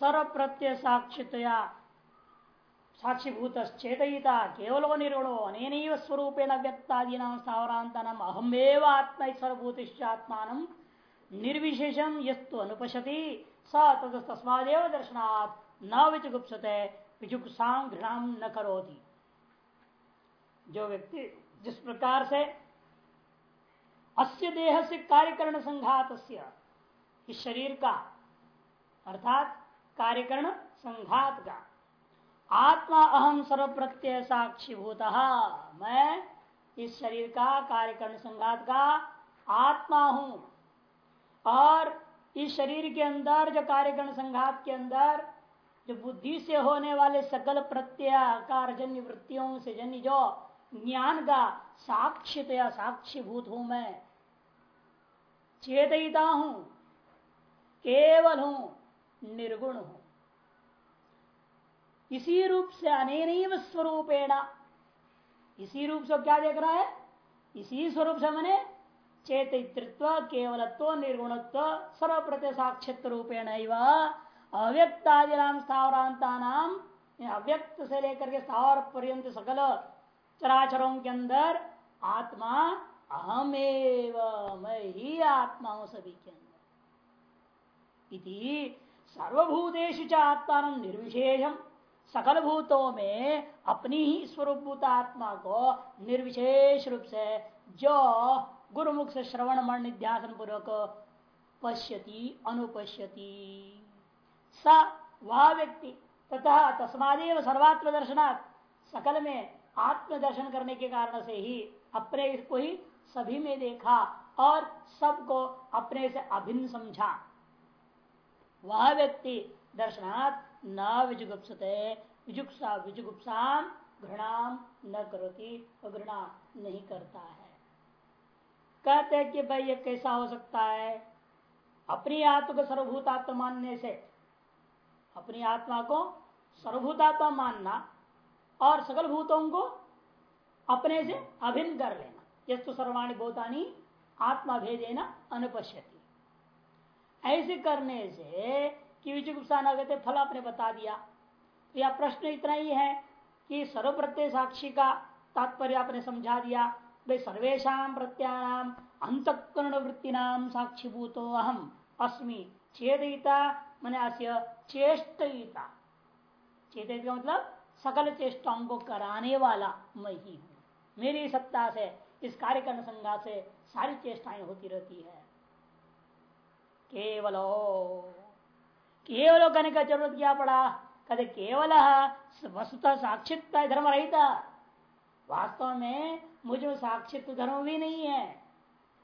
सर्व प्रत्यय साक्षितया साक्षीभूत चेतयिता केवल निर्गुणो अनेन स्वरूपेण व्यक्तादीना स्थावरांता अहमेव आत्मा सर्वभूतिश्चात्मान निर्विशेषम यस्तु अनुपशति, स तद तस्मादेव दर्शनात् न विचुगुप्सते विजुगुप्सा घृणाम न करोति। जो व्यक्ति जिस प्रकार से अस्य देह से कार्यकरण संघात इस शरीर का, अर्थात कार्यकरण संघात का आत्मा अहम सर्व प्रत्यय साक्षी भूत। मैं इस शरीर का कार्यकरण संघात का आत्मा हूँ। और इस शरीर के अंदर, जो कार्यकरण संघात के अंदर, जो बुद्धि से होने वाले सकल प्रत्याकार जन्य वृत्तियों से जन्य जो ज्ञान का साक्षितया साक्षीभूत हूँ मैं। चेतता हूँ। केवल हूँ। निर्गुण हूँ। इसी रूप से अनेन स्वरूपेण। इसी रूप से क्या देख रहा है? इसी स्वरूप से मैंने चेतित्व केवलत्व, निर्गुणत्व सर्व प्रत्य साक्षित रूपेण अव्यक्तादि नाम स्थावरांता नाम अव्यक्त से लेकर के स्थावर पर्यंत सकल चराचरों के अंदर आत्मा अहमेव मैं ही आत्मा हूँ सभी के अंदर। सर्वभूतेश आत्मा निर्विशेषम सकल भूतों में अपनी ही स्वरूप आत्मा को निर्विशेष रूप से जो गुरुमुख से श्रवण मन निध्यासन पूर्वक पश्यति, अनुपश्यति। स वह व्यक्ति तथा तस्मादेव सर्वात्म दर्शनात् सकल में आत्म दर्शन करने के कारण से ही अपने को ही सभी में देखा और सबको अपने से अभिन्न समझा। वह व्यक्ति दर्शनात् न विजुगुप्सते विजुगुप्सा विजुगुप्सा घृणाम न करोती घृणा नहीं करता है। कहते हैं कि भाई ये कैसा हो सकता है? अपनी आत्मा को सर्वभूतात्मा मानने से। अपनी आत्मा को सर्वभूतात्मा मानना और सकल भूतों को अपने से अभिन्न कर लेना। यस्तु सर्वाणी भूतानी आत्मा भेदेना अनुपश्यति। ऐसे करने से कि विचुगुप्सा न फल आपने बता दिया। तो यह प्रश्न इतना ही है कि सर्व प्रत्यय साक्षी का तात्पर्य आपने समझा दिया। भाई सर्वेशा प्रत्याम अंतकरण वृत्ति नाम साक्षीभूतो अहम अस्मि। चेदिता मैंने अस्य चेष्टता चेतित का मतलब सकल चेष्टाओं को कराने वाला मैं ही हूँ। मेरी सत्ता से, इस कार्यक्रम संज्ञा से सारी चेष्टाएँ होती रहती है। केवल। केवलो कहने का ज़रूरत क्या पड़ा। कहते केवल वस्तुता साक्षित धर्म रहता वास्तव में मुझे साक्षित्व धर्म भी नहीं है,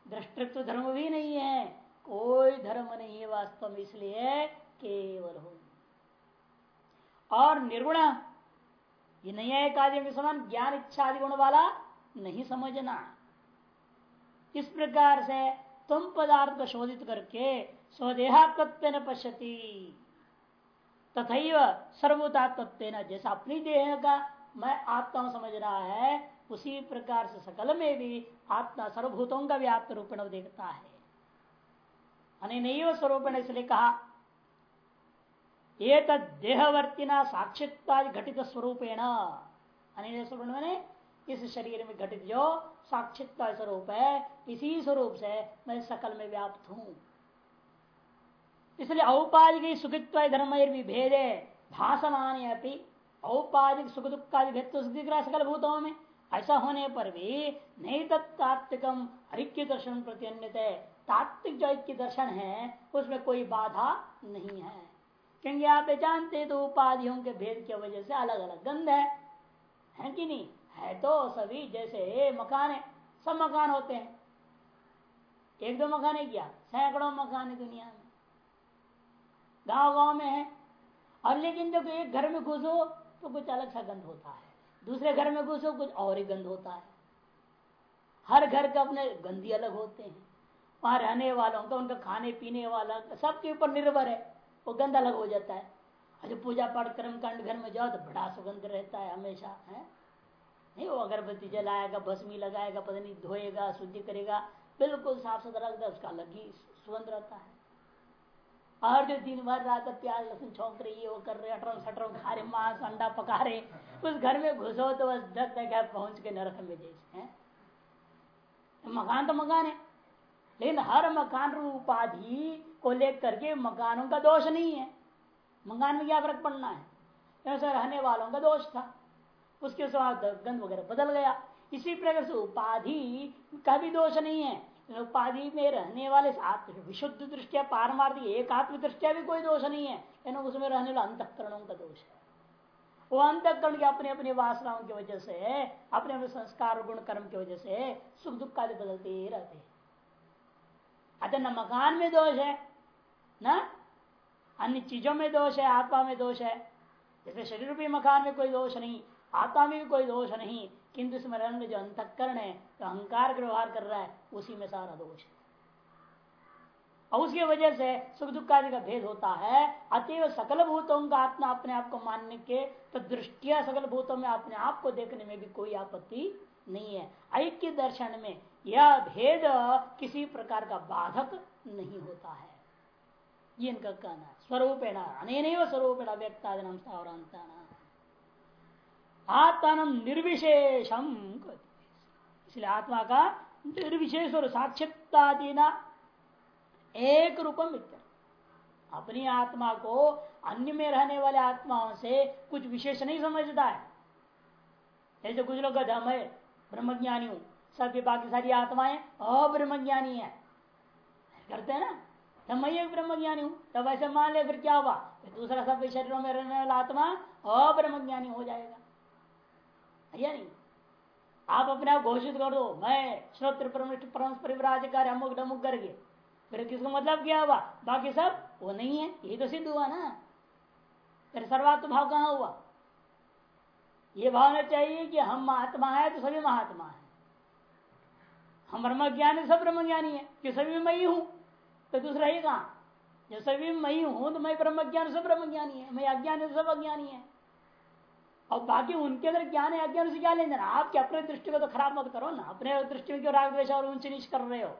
दृष्टित्व धर्म भी नहीं है, कोई धर्म नहीं है वास्तव में, इसलिए केवल। हो और निर्गुण, ये नहीं है आदि के समान ज्ञान इच्छा आदि गुण वाला नहीं समझना। इस प्रकार से तुम पदार्थ को शोधित करके स्वदेहात्व न पश्यति। तथा सर्वतात्व जैसा अपनी देह का मैं आत्मा समझ रहा है, उसी प्रकार से सकल में भी आत्मा सर्वभूतों का व्याप्त रूपेण देखता है। अने स्वरूप इसलिए कहा ये देहवर्तिना साक्षित्वा घटित स्वरूपेण। अन्य स्वरूप मैंने इस शरीर में घटित जो साक्षित्व स्वरूप है, इसी स्वरूप से मैं सकल में व्याप्त हूँ। इसलिए औपाधिक सुखित्व धर्म विभेदे भाषमान औपाधिक सुख दुख का भेद तो दिख रहा सकल भूतों में। ऐसा होने पर भी नहीं तत्तात्विकम ऐक्य दर्शन प्रति तात्विक जो ऐक्य दर्शन है, उसमें कोई बाधा नहीं है। क्योंकि आप जानते तो उपाधियों के भेद की वजह से अलग अलग गंध है। है कि नहीं? है तो सभी जैसे मकान है, सब मकान होते हैं। एक दो मकान है क्या? सैकड़ों मकान है दुनिया में। गाँव गाँव में है। और लेकिन जब एक घर में घुसो तो कुछ अलग सा गंध होता है। दूसरे घर में घुसो कुछ और ही गंध होता है। हर घर का अपने गंदी अलग होते हैं। वहाँ रहने वालों का, उनका खाने पीने वाला, सबके ऊपर निर्भर है। वो गंद अलग हो जाता है। जो पूजा पाठ कर्म कांड घर में जाओ तो बड़ा सुगंध रहता है हमेशा, है? नहीं, वो अगरबत्ती जलाएगा, भस्मी लगाएगा, पता नहीं, धोएगा, शुद्धि करेगा। बिल्कुल साफ़ सुथरा रखता उसका अलग ही सुगंध रहता है। और जो दिन भर रात प्याज लहसुन छोंक रही है, वो कर रहे अटरम सटरम खा रहे मांस, अंडा पका रहे उस घर में घुसो तो बस धक धक पहुँच के नरक में जैसे है? मकान तो मकान है, लेकिन हर मकान उपाधि को लेकर के मकानों का दोष नहीं है। मकान में क्या फ़र्क पड़ना है? ऐसा रहने वालों का दोष था। उसके बाद गंध वगैरह बदल गया। इसी प्रकार से उपाधि का भी दोष नहीं है। उपाधि में रहने वाले विशुद्ध दृष्टिया, पारमार्थिक एक आत्म दृष्टिया भी कोई दोष नहीं है। लेकिन उसमें रहने वाले अंतकरणों का दोष है। वो अंतकरण के अपने अपने वासनाओं की वजह से अपने अपने संस्कार गुण कर्म की वजह से सुख दुख आदि बदलते ही रहते अतः न मकान में दोष है, न अन्य चीज़ों में दोष है, आत्मा में दोष है। जैसे शरीर भी मकान में कोई दोष नहीं, आत्मा में भी कोई दोष नहीं किंतु इसमें रहने जो अंतकरण है, जो अहंकार का व्यवहार कर रहा है, उसी में सारा दोष है। और उसकी वजह से सुख दुख आदि का भेद होता है। अतएव सकल भूतों का आत्मा अपने आप को मानने के तो दृष्टिया सकल भूतों में अपने आप को देखने में भी कोई आपत्ति नहीं है। ऐक्य दर्शन में यह भेद किसी प्रकार का बाधक नहीं होता है। ये इनका कहना है। स्वरूपेण अनेन स्वरूपेण व्यक्तादिनम स्थावरांताना आत्मा निर्विशेषम इसलिए आत्मा का निर्विशेष और साक्षात्तादीना एक रूपम अपनी आत्मा को अन्य में रहने वाले आत्माओं से कुछ विशेष नहीं समझता है। ऐसे कुछ लोग कहते हम ब्रह्मज्ञानी हूँ। सब ये बाकी सारी आत्माएँ अब्रह्मज्ञानी है। करते हैं ना? तब मैं एक ब्रह्मज्ञानी हूँ। तब ऐसे मान ले फिर क्या हुआ? दूसरा सब शरीरों में रहने वाला आत्मा अब्रह्मज्ञानी हो जाएगा। या नहीं। आप अपने आप घोषित कर दो, मैं श्रोत्र परिवराजकार अमुक डमुक करके। फिर किसको मतलब क्या हुआ? बाकी सब? वो नहीं है यही तो सिद्ध हुआ ना। फिर सर्वात्म भाव कहाँ हुआ? ये भावना चाहिए कि हम महात्मा है तो सभी महात्मा है। हम ब्रह्म ज्ञानी सब ब्रह्म ज्ञानी है, कि सभी मैं ही हूँ? तो दूसरा ही कहा? जब सभी मैं ही हूँ तो मैं ब्रह्म ज्ञान सब ब्रह्म ज्ञानी है, मैं अज्ञानी, सब अज्ञानी है। और बाकी उनके अंदर ज्ञान है, अज्ञान से क्या लेना आपके अपने दृष्टि को तो खराब मत करो ना। अपने दृष्टि में क्यों राग द्वेश और ऊंच नीच कर रहे हो?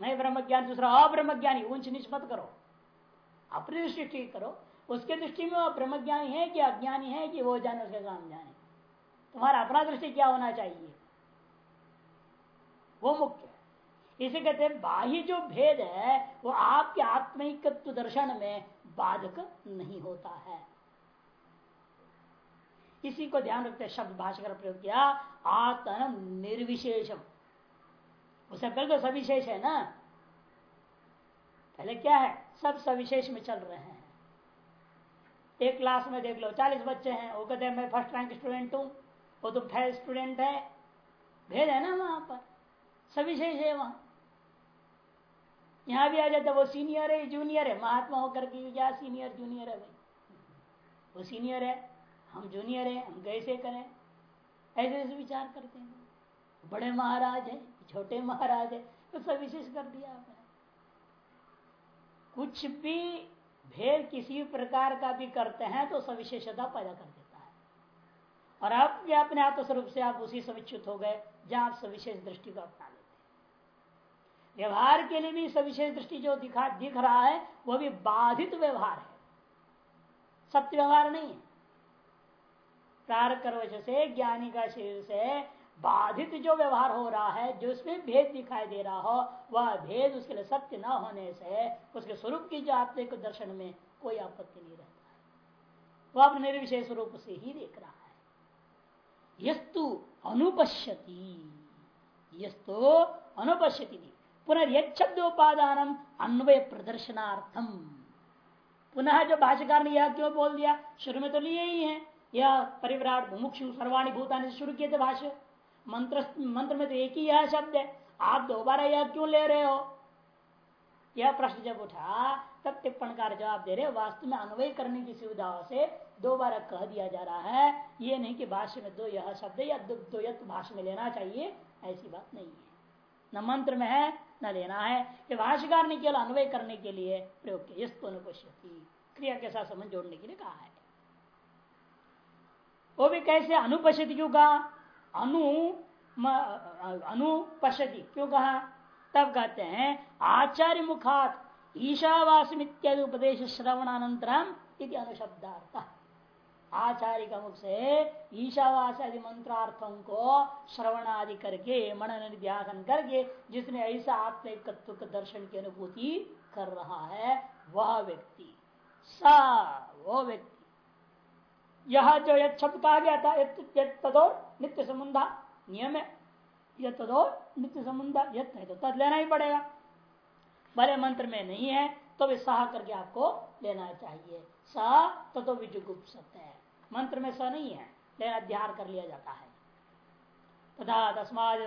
नहीं ब्रह्म ज्ञान दूसरा अब्रह्म ज्ञानी ऊंच नीच मत करो। अपनी दृष्टि ठीक करो। उसके दृष्टि में वो ब्रह्म ज्ञानी है कि अज्ञानी है कि वो जाने उसके काम जाने? तुम्हारा अपना दृष्टि क्या होना चाहिए? वो मुख्य इसे कहते हैं, बाह्य जो भेद है, वो आपके आत्मिकत्व दर्शन में बाधक नहीं होता है। इसी को ध्यान रखते शब्द भाषा का प्रयोग किया आत्म निर्विशेषम। उसे पहले तो सविशेष है ना? पहले क्या है? सब सविशेष में चल रहे हैं। एक क्लास में देख लो, चालीस बच्चे हैं, वो कहते हैं, मैं फ़र्स्ट रैंक स्टूडेंट हूँ, वो तो फैल स्टूडेंट है। भेद है ना वहाँ पर? सविशेष है वहाँ। यहाँ भी आ जाता वो सीनियर है जूनियर है। महात्मा होकर के क्या सीनियर जूनियर है भाई? वो सीनियर है। हम जूनियर है, हम कैसे करें? ऐसे ऐसे विचार करते हैं। बड़े महाराज है, छोटे महाराज है तो सब विशेष कर दिया आपने। कुछ भी भेद किसी भी प्रकार का भी करते हैं तो सविशेषता पैदा कर देता है। और अब अपने आत्मस्वरूप से आप उसी सविच्युत हो गए, जहाँ आप सविशेष दृष्टि को अपना लेते हैं। व्यवहार के लिए भी सविशेष दृष्टि जो दिखा, दिख रहा है वह भी बाधित व्यवहार है। सत्य व्यवहार नहीं है। प्रार कर से ज्ञानी का शरीर से बाधित जो व्यवहार हो रहा है, जो उसमें भेद दिखाई दे रहा हो, वह भेद उसके लिए सत्य न होने से, उसके स्वरूप की जो आत्मिक दर्शन में कोई आपत्ति नहीं रहता है। वह अपने निर्विशेष स्वरूप से ही देख रहा है। यस्तु अनुपश्यति यस्तु अनुपश्यति पुनर्यद उपादान अन्वय प्रदर्शनार्थम। पुनः जो भाष्यकार ने यह क्यों बोल दिया? शुरू में तो लिए ही है। यह परिवराट मुमुक्षु सर्वाणी भूतानी से शुरू किए थे भाष्य। मंत्र मंत्र में तो एक ही यह शब्द है। आप दोबारा यह क्यों ले रहे हो? यह प्रश्न जब उठा तब टिप्पणकार जवाब दे रहे वास्तव में अन्वय करने की सुविधा से दोबारा कह दिया जा रहा है। ये नहीं कि भाष्य में दो यह शब्द या दो, दो यत भाष्य में लेना चाहिए ऐसी बात नहीं है। न मंत्र में है न लेना है। कि भाष्यकार ने केवल अन्वय करने के लिए प्रयोग किया अनुपस्थिति क्रिया के साथ संबंध जोड़ने के लिए कहा है। वो भी कैसे अनुपस्थिति क्यों कहा? अनु अनुपश्यति क्यों कहा? तब कहते हैं, आचार्य मुखात ईशावास इत्यादि उपदेश श्रवणानंतरम अनुशब्दार्थ। आचार्य का मुख से ईशावास आदि मंत्रार्थों को श्रवण आदि करके मनन ध्यान करके, जिसने ऐसा आत्मिकत्व का दर्शन की अनुभूति कर रहा है, वह व्यक्ति। सा, वो व्यक्ति यह जो यद शब्द कहा गया था तदो नित्य संबंध नियम है। यद तदो नित्य संबंध यद है तो तद लेना ही पड़ेगा। भले मंत्र में नहीं है तो भी सह करके आपको लेना चाहिए। स तो विजुगुप्सत है। मंत्र में स नहीं है लेकिन अध्यार कर लिया जाता है। तथा तस्माद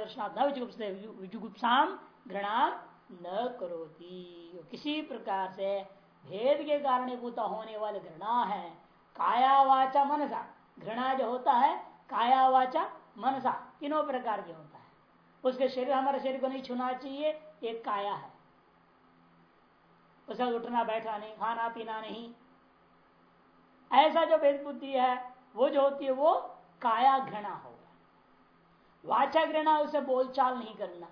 विजुगुप्साम घृणा न करोती। किसी प्रकार से भेद के कारणीभूत होने वाले घृणा है। काया वाचा मनसा. घृणा जो होता है काया वाचा मनसा. तीनों प्रकार के होता है. उसके शरीर, हमारे शरीर को नहीं छूना चाहिए एक काया है. उसे उठना, बैठना नहीं, खाना, पीना नहीं. ऐसा जो भेद बुद्धि है, वो जो होती है, वो काया घृणा होगा. वाचा घृणा, उसे बोलचाल नहीं करना.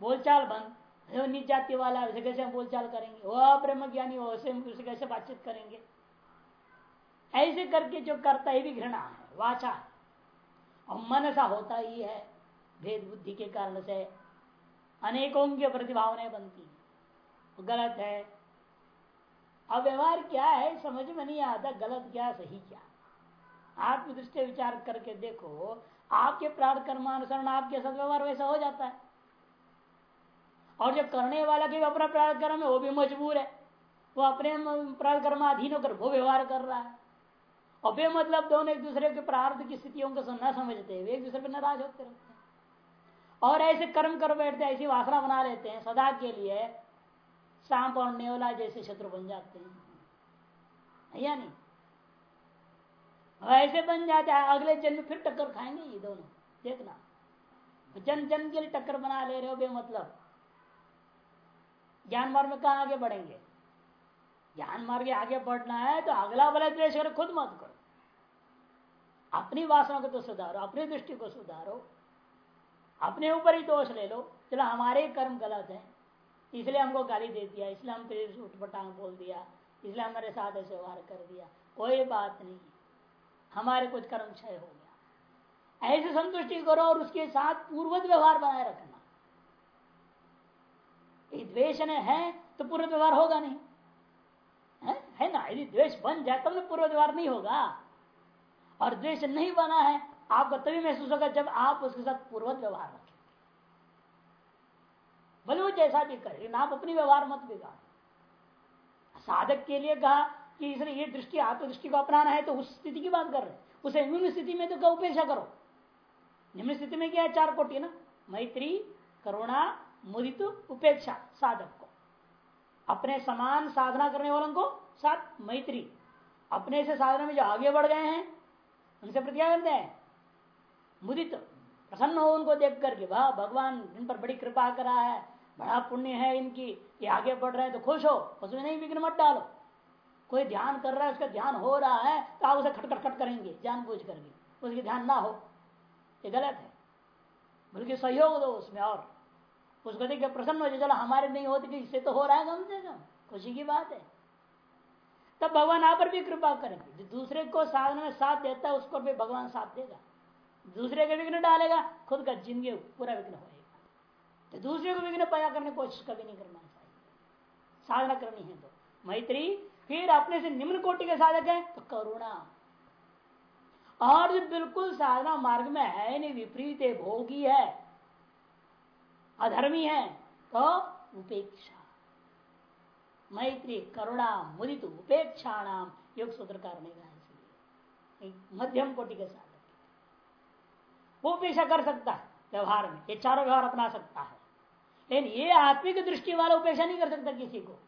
बोलचाल बंद. नीच जाति वाला उसे कैसे बोलचाल करेंगे? वो ब्रह्म ज्ञानी उसे कैसे बातचीत करेंगे? ऐसे करके जो करता है भी घृणा है, वाचा। और मन सा होता ही है, भेद बुद्धि के कारण से। अनेकों की प्रतिभावनाएँ बनती है। गलत है। अब व्यवहार क्या है, समझ में नहीं आता, गलत क्या, सही क्या। आत्मदृष्टि विचार करके देखो, आपके प्रार्थ कर्मानुसरण, आपके सदव्यवहार वैसा हो जाता है। और जो करने वाला के अपना प्रार्थ कर्म है, वो भी मजबूर है। वो अपने प्रार्थ कर्म अधीन होकर वो व्यवहार कर रहा है। और बे मतलब दोनों एक दूसरे के प्रार्थ की स्थितियों को न समझते हुए एक दूसरे पर नाराज़ होते रहते हैं। और ऐसे कर्म कर बैठते हैं, ऐसी वासना बना लेते हैं, सदा के लिए सांप और नेवला जैसे शत्रु बन जाते हैं। या नहीं? ऐसे बन जाते हैं, अगले जन्म फिर टक्कर खाएँगे ये दोनों। देखना। जन जन के लिए टक्कर बना ले रहे हो बे मतलब। ज्ञान मार्ग में कहा आगे बढ़ेंगे? ज्ञान मार्ग आगे बढ़ना है तो अगला वाला द्वेष खुद मत करो। अपनी वासना को तो सुधारो, अपनी दृष्टि को सुधारो। अपने ऊपर ही दोष ले लो। चलो, हमारे कर्म गलत है। इसलिए हमको गाली दे दिया, इसलिए हम तेरे से उठपटांग बोल दिया, इसलिए हमारे साथ ऐसे व्यवहार कर दिया। कोई बात नहीं। हमारे कुछ कर्म क्षय हो गया। ऐसे संतुष्टि करो और उसके साथ पूर्वत व्यवहार बनाए रखना। द्वेष है तो पूर्व व्यवहार होगा नहीं। है, है ना? यदि द्वेष बन जाए तब तो पूर्व व्यवहार नहीं होगा। और द्वेष नहीं बना है आपको तभी महसूस होगा जब आप उसके साथ पूर्वत व्यवहार रखें। भले वो जैसा भी करे लेकिन आप अपनी व्यवहार मत बिगाड़। साधक के लिए कहा कि इसलिए ये दृष्टि आत्मदृष्टि को अपनाना है तो उस स्थिति की बात कर रहे उसे निम्न स्थिति में तो क्या उपेक्षा करो। निम्न स्थिति में क्या है? चार कोटि ना? मैत्री करुणा मुदित उपेक्षा साधक को। अपने समान साधना करने वालों को साथ मैत्री। अपने से साधना में जो आगे बढ़ गए हैं, उनसे प्रति करते हैं। मुदित, प्रसन्न हो उनको देख करके वाह, भगवान इन पर बड़ी कृपा करा है, बड़ा पुण्य है इनकी, ये आगे बढ़ रहे हैं तो खुश हो, उसमें नहीं विघ्न मत डालो। कोई ध्यान कर रहा है, उसका ध्यान हो रहा है तो आप उसे खटखट खट करेंगे जान बूझ करके, उसके ध्यान ना हो। ये गलत है। बल्कि सहयोग दो उसमें और। उसको देखिए प्रसन्न हो जाए चलो हमारे नहीं होती इससे तो हो रहा है कम से कम। खुशी की बात है। तब भगवान आप पर भी कृपा करेंगे। जो दूसरे को साधन में साथ देता है, उसको भी भगवान साथ देगा। दूसरे के विघ्न डालेगा, खुद का ज़िंदगी पूरा विघ्न होएगा। तो दूसरे को विघ्न पैदा करने की कोशिश कभी नहीं करना चाहिए। साधना करनी है तो। मैत्री, फिर अपने से निम्न कोटि के साधक है तो करुणा। और जो बिल्कुल साधना मार्ग में है नहीं, विपरीत है, भोगी है, अधर्मी है तो उपेक्षा। मैत्री, करुणा, मुदित उपेक्षा नाम योग सूत्र करने का इसलिए। मध्यम कोटि के साथ वो उपेक्षा कर सकता है व्यवहार में, ये चारों व्यवहार अपना सकता है। लेकिन ये आत्मिक दृष्टि वाला उपेक्षा नहीं कर सकता किसी को।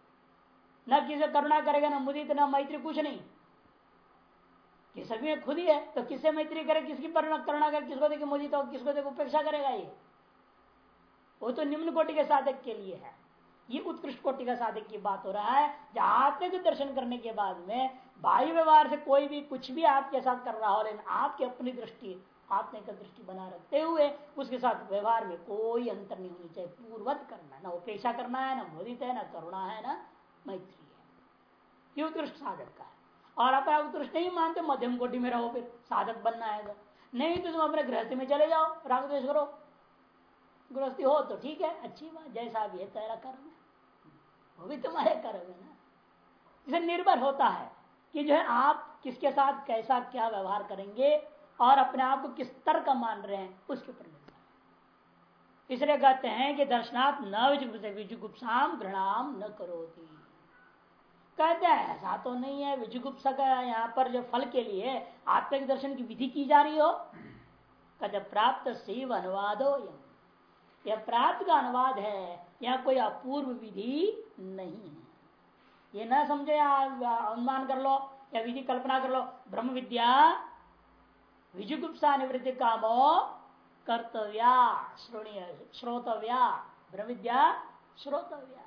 न किसी करुणा करेगा, ना मुदित, न मैत्री, कुछ नहीं। कि सभी में खुद ही है तो किससे मैत्री करे, किसकी करुणा करे, किसको देखे मुदित हो, किसको देखे उपेक्षा करेगा ये? वो तो निम्न कोटि के साधक के लिए है। ये उत्कृष्ट कोटि का साधक की बात हो रहा है जब आत्मिक दर्शन करने के बाद में बाह्य व्यवहार से कोई भी कुछ भी आपके साथ कर रहा हो, लेकिन आपकी अपनी दृष्टि आत्मा का दृष्टि बना रखते हुए, उसके साथ व्यवहार में कोई अंतर नहीं होनी चाहिए। पूर्वत करना ना उपेक्षा करना है, ना मोदित है, ना करुणा है, ना मैत्री है। ये उत्कृष्ट साधक का है। और आप उत्कृष्ट नहीं मानते, मध्यम कोटि में रहो फिर, साधक बनना है तो। नहीं तो तुम अपने गृहस्थी में चले जाओ राग द्वेश करो। गृहस्थी हो तो ठीक है, अच्छी बात, जैसा भी है, तेरा कर्म है। वो भी तुम्हारे कर्म है ना। इसे निर्भर होता है कि जो है आप किसके साथ कैसा क्या व्यवहार करेंगे और अपने आप को किस स्तर का मान रहे हैं, उसके ऊपर इसलिए कहते हैं कि दर्शनाथ न घृणाम न करो कहते हैं, ऐसा तो नहीं है, विजुगुप्सा का यहाँ पर जो फल के लिए आत्मिक दर्शन की विधि की जा रही हो। कहते प्राप्त शिव अनुवादो हो यह प्राप्त का अनुवाद है यह कोई अपूर्व विधि नहीं है। ये ना समझे अनुमान कर लो, या विधि कल्पना कर लो, ब्रह्म विद्या विजुगुप्सा निवृत्ति कामो कर्तव्या श्रोतव्या। ब्रह्म विद्या श्रोतव्या।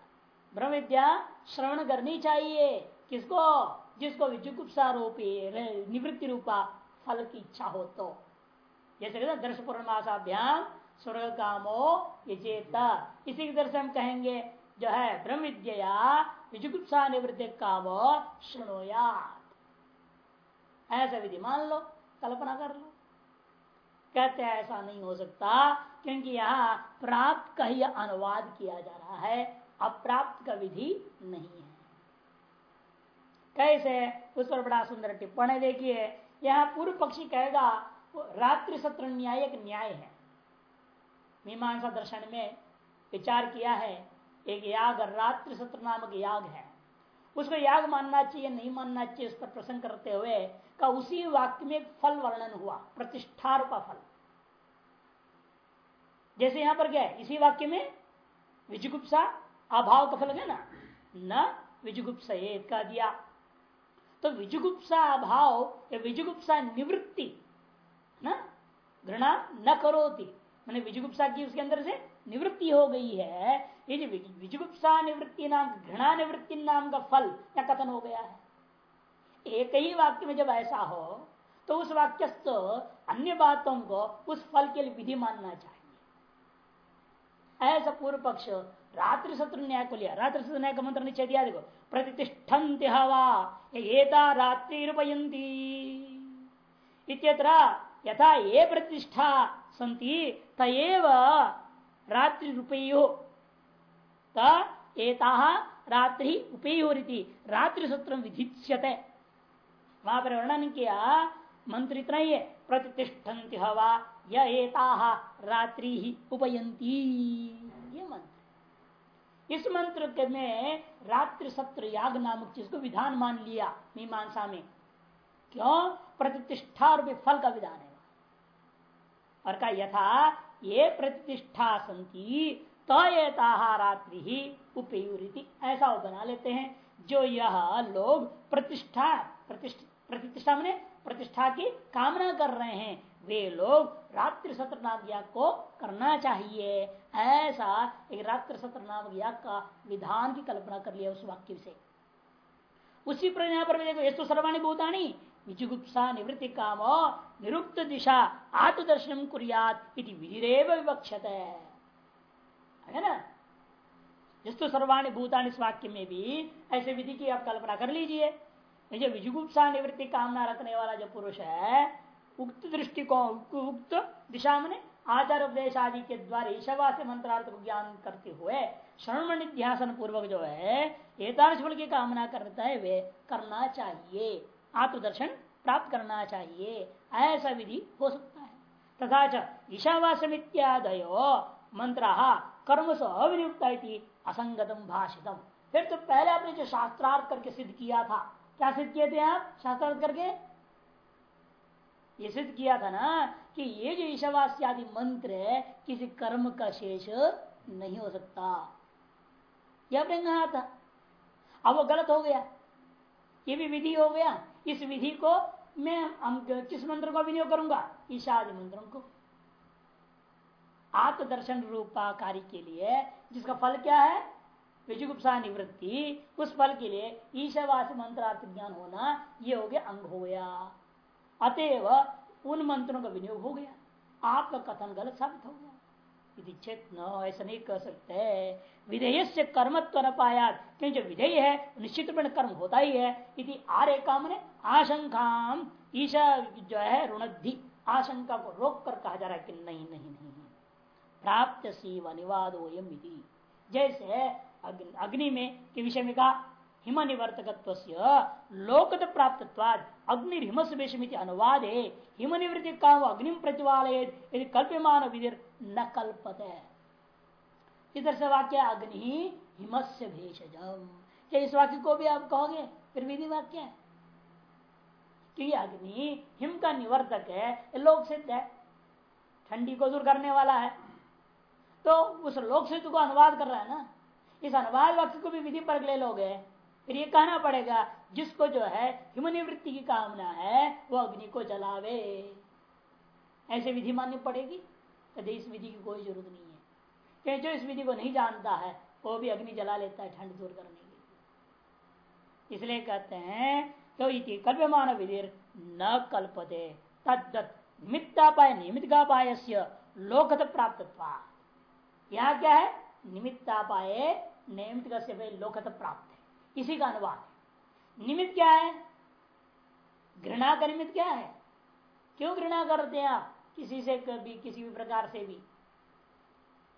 ब्रह्म विद्या श्रवण करनी चाहिए। किसको? जिसको विजुगुप्सा रूपी निवृत्ति रूपा फल की इच्छा हो तो। जैसे दर्श पूर्णमासाभ्याम स्वर्ग कामो चेता इसी की तरह से हम कहेंगे, जो है ब्रह्म विद्या विजुगुप्सा निवृत्ति कामो सुनोया ऐसा विधि मान लो, कल्पना कर लो। कहते हैं, ऐसा नहीं हो सकता, क्योंकि यहाँ प्राप्त का ही अनुवाद किया जा रहा है, अप्राप्त का विधि नहीं है। कैसे? उस पर बड़ा सुंदर टिप्पणी देखिए। यह पूर्व पक्षी कहेगा, रात्रि सत्र न्याय एक न्याय है। मीमांसा दर्शन में विचार किया है, एक याग रात्रि सत्र नामक याग है। उसको याग मानना चाहिए, नहीं मानना चाहिए उस पर प्रसंग करते हुए का उसी वाक्य में फल वर्णन हुआ, प्रतिष्ठा रूपा फल। जैसे यहाँ पर क्या इसी वाक्य में विजुगुप्सा, अभाव का फल है ना? न विजुगुप्सा का दिया। तो विजुगुप्सा अभाव विजुगुप्सा निवृत्ति, ना घृणा न करोती मैंने विजुगुप्सा की उसके अंदर से निवृत्ति हो गई है। ये विजुगुप्सा निवृत्ति नाम, घृणा निवृत्ति नाम का फल या कथन हो गया है। एक ही वाक्य में जब ऐसा हो तो उस वाक्यस्थ अन्य बातों को उस फल के लिए विधि मानना चाहिए। ऐसा पूर्व पक्ष रात्रि शत्रु न्याय को लिया। रात्रि शत्रु न्याय का मंत्र निश्चय दिया, देखो प्रतिष्ठन्ति हवा एता रात्रि रूपयंती यथा ये प्रतिष्ठा संति तयव रात्रि रूपयो एता रात्रि उपेयो रीति रात्रि सूत्र विधिष्यते। वहाँ पर वर्णन किया मंत्र इतना ही है प्रतिष्ठन्ति हवा यता रात्रि ही उपयंती ये मंत्र इस मंत्र में रात्रि सत्र याग नामक चीज़ को विधान मान लिया, मीमांसा में, क्यों? प्रतिष्ठा और फल का विधान है। और का यथा ये प्रतिष्ठा संति तो रात्रि ही उपयुरी ऐसा बना लेते हैं, जो यह लोग प्रतिष्ठा प्रतिष्ठा प्रतिष्ठा मैंने प्रतिष्ठा की कामना कर रहे हैं, वे लोग रात्रि सत्र नाम याग को करना चाहिए। ऐसा एक रात्रि सत्र नाम याग का विधान की कल्पना कर लिया उस वाक्य से। उसी पर यहाँ पर देखो ये तो सर्वाणी भूतानी विजुगुप्सा निवृत्ति काम निरुक्त दिशा आत्मदर्शन कुरियात विधिरेव विवक्षत है ना जिस सर्वाणी भूतानी इस वाक्य में भी ऐसे विधि की आप कल्पना कर लीजिए। जो विजुगुप्सा निवृत्ति कामना रखने वाला जो पुरुष है, उक्त दृष्टिकोण, उक्त दिशा में आचार उपदेश आदि के द्वारा ईशावास मंत्रार्थ को ज्ञान करते हुए श्रवण निध्यासन पूर्वक जो है, एतादश फल की कामना करता है वे करना चाहिए। आत्मदर्शन प्राप्त करना चाहिए। ऐसा विधि हो सकता है। तथा ईशावासम इत्यादयो मंत्र कर्म से अविनियुक्त असंगतम भाषितम। फिर तो पहले आपने जो शास्त्रार्थ करके सिद्ध किया था, क्या सिद्ध किए थे आप? शास्त्रार्थ करके? ये सिद्ध किया था ना कि ये जो ईशावास्य आदि मंत्र है, किसी कर्म का शेष नहीं हो सकता। यह आपने कहा था। अब वो गलत हो गया। ये भी विधि हो गया। इस विधि को मैं हम किस मंत्र को विनियोग करूँगा? ईशा आदि मंत्रों को। आत्मदर्शन रूपा कार्य के लिए जिसका फल क्या है? विजुगुप्सा निवृत्ति। उस फल के लिए ईशावास मंत्रार्थ ज्ञान होना, ये हो गया अंग हो गया। अतएव उन मंत्रों का विनियोग हो गया। आपका कथन गलत साबित हो गया। चेत न, ऐसा नहीं कर सकते। विधेय से कर्मत्व न पाया क्योंकि जो विधेय है, निश्चित रूप कर्म होता ही है। यदि आर्य काम ने आशंका ईशा जो है ऋणधि आशंका को रोक कर कहा जा रहा है कि नहीं नहीं नहीं प्राप्त सीव अनिवादो जैसे अग्नि में के विषय में कहा, हिम निवर्तक लोकत प्राप्त अग्नि हिमस्वेशमित अनुवाद है हिम निवृत्ति का अग्नि प्रतिवालय यदि कल्प्यमान विधिर न कल्पते इधर से वाक्य अग्नि हिमस्य भेषजम। क्या इस वाक्य को भी आप कहोगे? फिर विधि वाक्य है। क्योंकि अग्नि हिम का निवर्तक है लोक सिद्ध है। ठंडी को दूर करने वाला है। तो उस लोक सिद्ध को अनुवाद कर रहा है ना? इस अनुवाद वाक्य को भी विधि पर ले लोगे फिर ये कहना पड़ेगा, जिसको जो है हिमनिवृत्ति की कामना है, वो अग्नि को जलावे। ऐसे विधि माननी पड़ेगी। कभी इस विधि की कोई ज़रूरत नहीं है। क्योंकि जो इस विधि को नहीं जानता है, वो भी अग्नि जला लेता है, ठंड दूर करने के लिए। इसलिए कहते हैं तो इति कल्प्यमान विधि न कल्पते तद्दत निमित्तापाय निमित्तापाय लोकत प्राप्त यहाँ क्या है? निमित्तापाय निमित्त लोकत प्राप्त इसी का अनुवाद निमित्त क्या है? घृणा का निमित्त क्या है? क्यों घृणा करते हैं आप? किसी से कभी, किसी भी प्रकार से भी,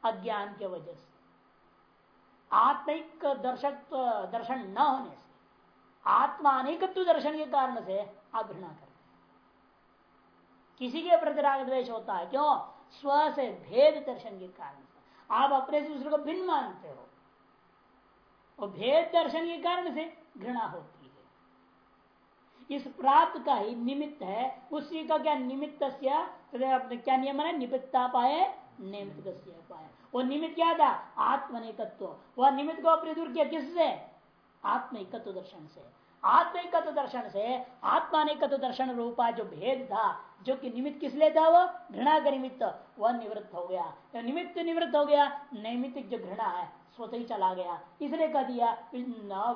अज्ञान के वजह से। आत्मिक दर्शक दर्शन न होने से आत्मा अनेकत्व दर्शन के कारण से आप घृणा करते किसी के प्रति राग द्वेश होता है, क्यों? स्व से भेद दर्शन के कारण से। आप अपने से दूसरे को भिन्न मानते हो और भेद दर्शन के कारण से घृणा होती है। इस प्राप्त का ही निमित्त है। उसी का क्या निमित्त क्या नियम है निमित्ता पाए निमित्त पाए वो निमित्त क्या था? आत्मनिकत्व। वह निमित्त को अपने दूर किया किससे? आत्मिकत्व दर्शन से। आत्मिकत्व दर्शन से आत्मानिकत्व दर्शन रूपा जो भेद था, जो कि निमित्त किस लिए था वह घृणा का निमित्त। वह निवृत्त हो गया। तो निमित्त निवृत्त हो गया। नैमित्तिक जो घृणा है स्वतः ही चला गया। इसलिए कह दिया न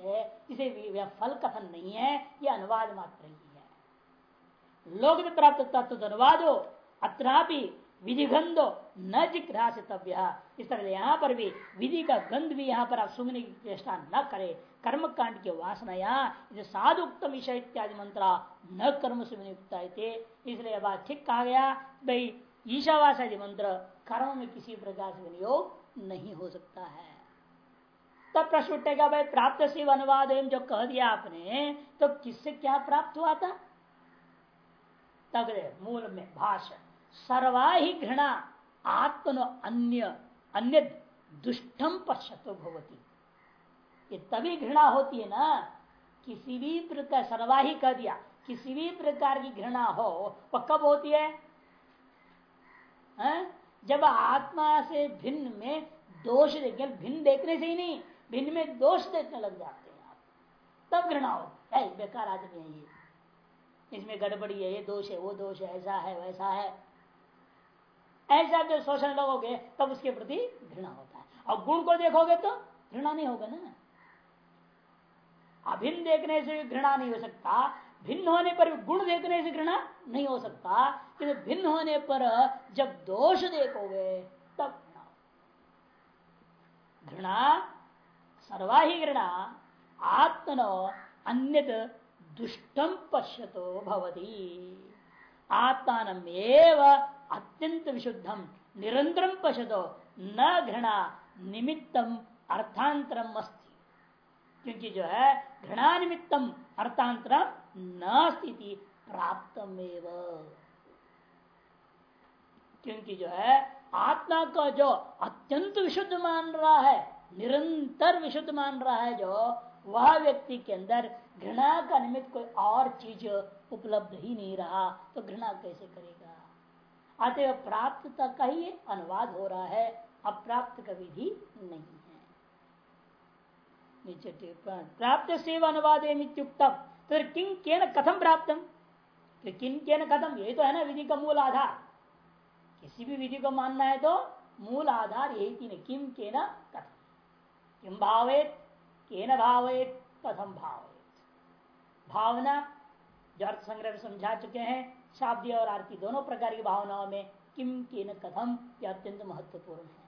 है, इसे फल कथन नहीं है, यह अनुवाद मात्र ही है। लोक में प्राप्त तत्व अनुवादो अत्रापि विधि गंधो न जिग्रासितव्य इस तरह यहाँ पर भी विधि का गंध भी यहाँ पर आप सुनने की चेष्टा न करे। कर्म कांड की वासना यहाँ साधु उत्तम विषय इत्यादि मंत्रा न कर्म से विनियुक्त इसलिए बात ठीक कहा गया, भाई ईशावास आदि मंत्र कर्म में किसी प्रकार से विनियोग नहीं हो सकता है। तब प्रश्न उठेगा भाई प्राप्त से अनुवाद जो कह दिया आपने तो किससे क्या प्राप्त हुआ था? तब मूल में भाषण। सर्वा ही घृणा आत्मनो अन्य अन्य दुष्टम पश्चतो भवती। ये तभी घृणा होती है ना किसी भी प्रकार सर्वाही कह दिया किसी भी प्रकार की घृणा हो वह कब होती है, है? जब आत्मा से भिन्न में दोष देखे भिन्न देखने से ही नहीं, भिन्न में दोष देखने लग जाते हैं आप। तब घृणा हो। है बेकार आदमी है ये। इसमें गड़बड़ी है, ये दोष है, वो दोष है, ऐसा है, वैसा है। ऐसा जब शोषण लगोगे, तब उसके प्रति घृणा होता है। और गुण को देखोगे तो घृणा नहीं होगा ना। अभिन्न देखने से घृणा नहीं हो सकता। भिन्न होने पर गुण देखने से घृणा नहीं हो सकता। किंतु भिन्न होने पर जब दोष देखोगे, तब घृणा। सर्वाही घृणा, आत्मनो अन्य दुष्टम पश्यतो भवती। आत्मान अत्यंत विशुद्धम निरंतरम पश्यतो, न घृणा, निमित्तम अर्थांतरम अस्ति। क्योंकि जो है, घृणा निमित्तम अर्थांतरम न स्थिति प्राप्त क्योंकि जो है, आत्मा का जो अत्यंत विशुद्ध मान रहा है, निरंतर विशुद्ध मान रहा है जो, वह व्यक्ति के अंदर घृणा का निमित्त कोई और चीज़ उपलब्ध ही नहीं रहा तो घृणा कैसे करेगा? अतः प्राप्त का ही अनुवाद हो रहा है, अप्राप्त का विधि नहीं है। नीचे टिप्पण, प्राप्त से अनुवाद तो किंग कथम प्राप्त किन के न कथम यही तो है ना विधि का मूल आधार। किसी भी विधि को मानना है तो मूल आधार यही तीन किम के न कथम किम भावेत, के न भावेत, कथम भावेत। भावना, जो अर्थ संग्रह समझा चुके हैं, शाब्दी और आरती दोनों प्रकार की भावनाओं में किम के न कथम यह अत्यंत महत्वपूर्ण है।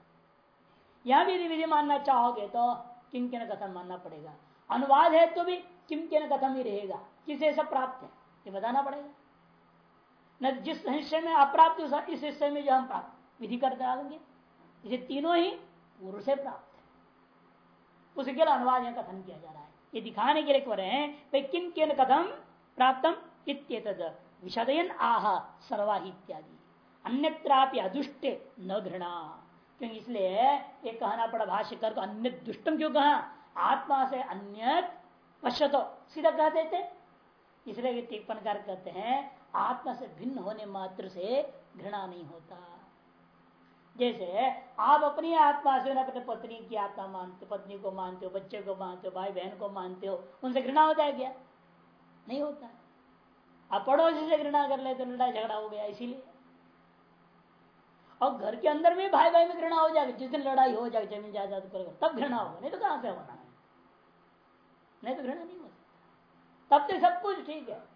यह भी विधि मानना चाहोगे तो किम के न कथम मानना पड़ेगा। अनुवाद है तो भी किम के न कथम ही रहेगा। किसे सब प्राप्त है, ये बताना पड़ेगा। न जिस हिस्से में अप्राप्त इस हिस्से में जो हम प्राप्त विधि कर डालेंगे, इसे तीनों ही पूर्व से प्राप्त है। उसके लिए अनुवाद यहाँ कथन किया जा रहा है। ये दिखाने के लिए कह रहे हैं, भाई किम के कथम प्राप्तम इत्येतद? विषदयन आह सर्वा इत्यादि अन्यत्रापि अदुष्टे न घृणा। क्योंकि इसलिए ये कहना पड़ा भाष्यकर को, अन्य दुष्टम क्यों कहा? आत्मा से अन्य पश्चतो सीधा कह देते इसलिए टिप्पणकार कहते हैं आत्मा से भिन्न होने मात्र से घृणा नहीं होता। जैसे आप अपनी आत्मा से अपने पत्नी की आत्मा मानते पत्नी को मानते हो, बच्चे को मानते हो भाई बहन को मानते हो, उनसे घृणा हो जाए क्या? नहीं होता। आप पड़ोसी से घृणा कर ले तो लड़ाई झगड़ा हो गया इसीलिए। और घर के अंदर में भाई भाई में घृणा हो जाएगी, जिस दिन लड़ाई हो जाएगी, ज़मीन जायदाद कर तब घृणा होगा, नहीं तो कहाँ से होना है? नहीं तो घृणा नहीं हो सकता। तब तो सब कुछ ठीक है।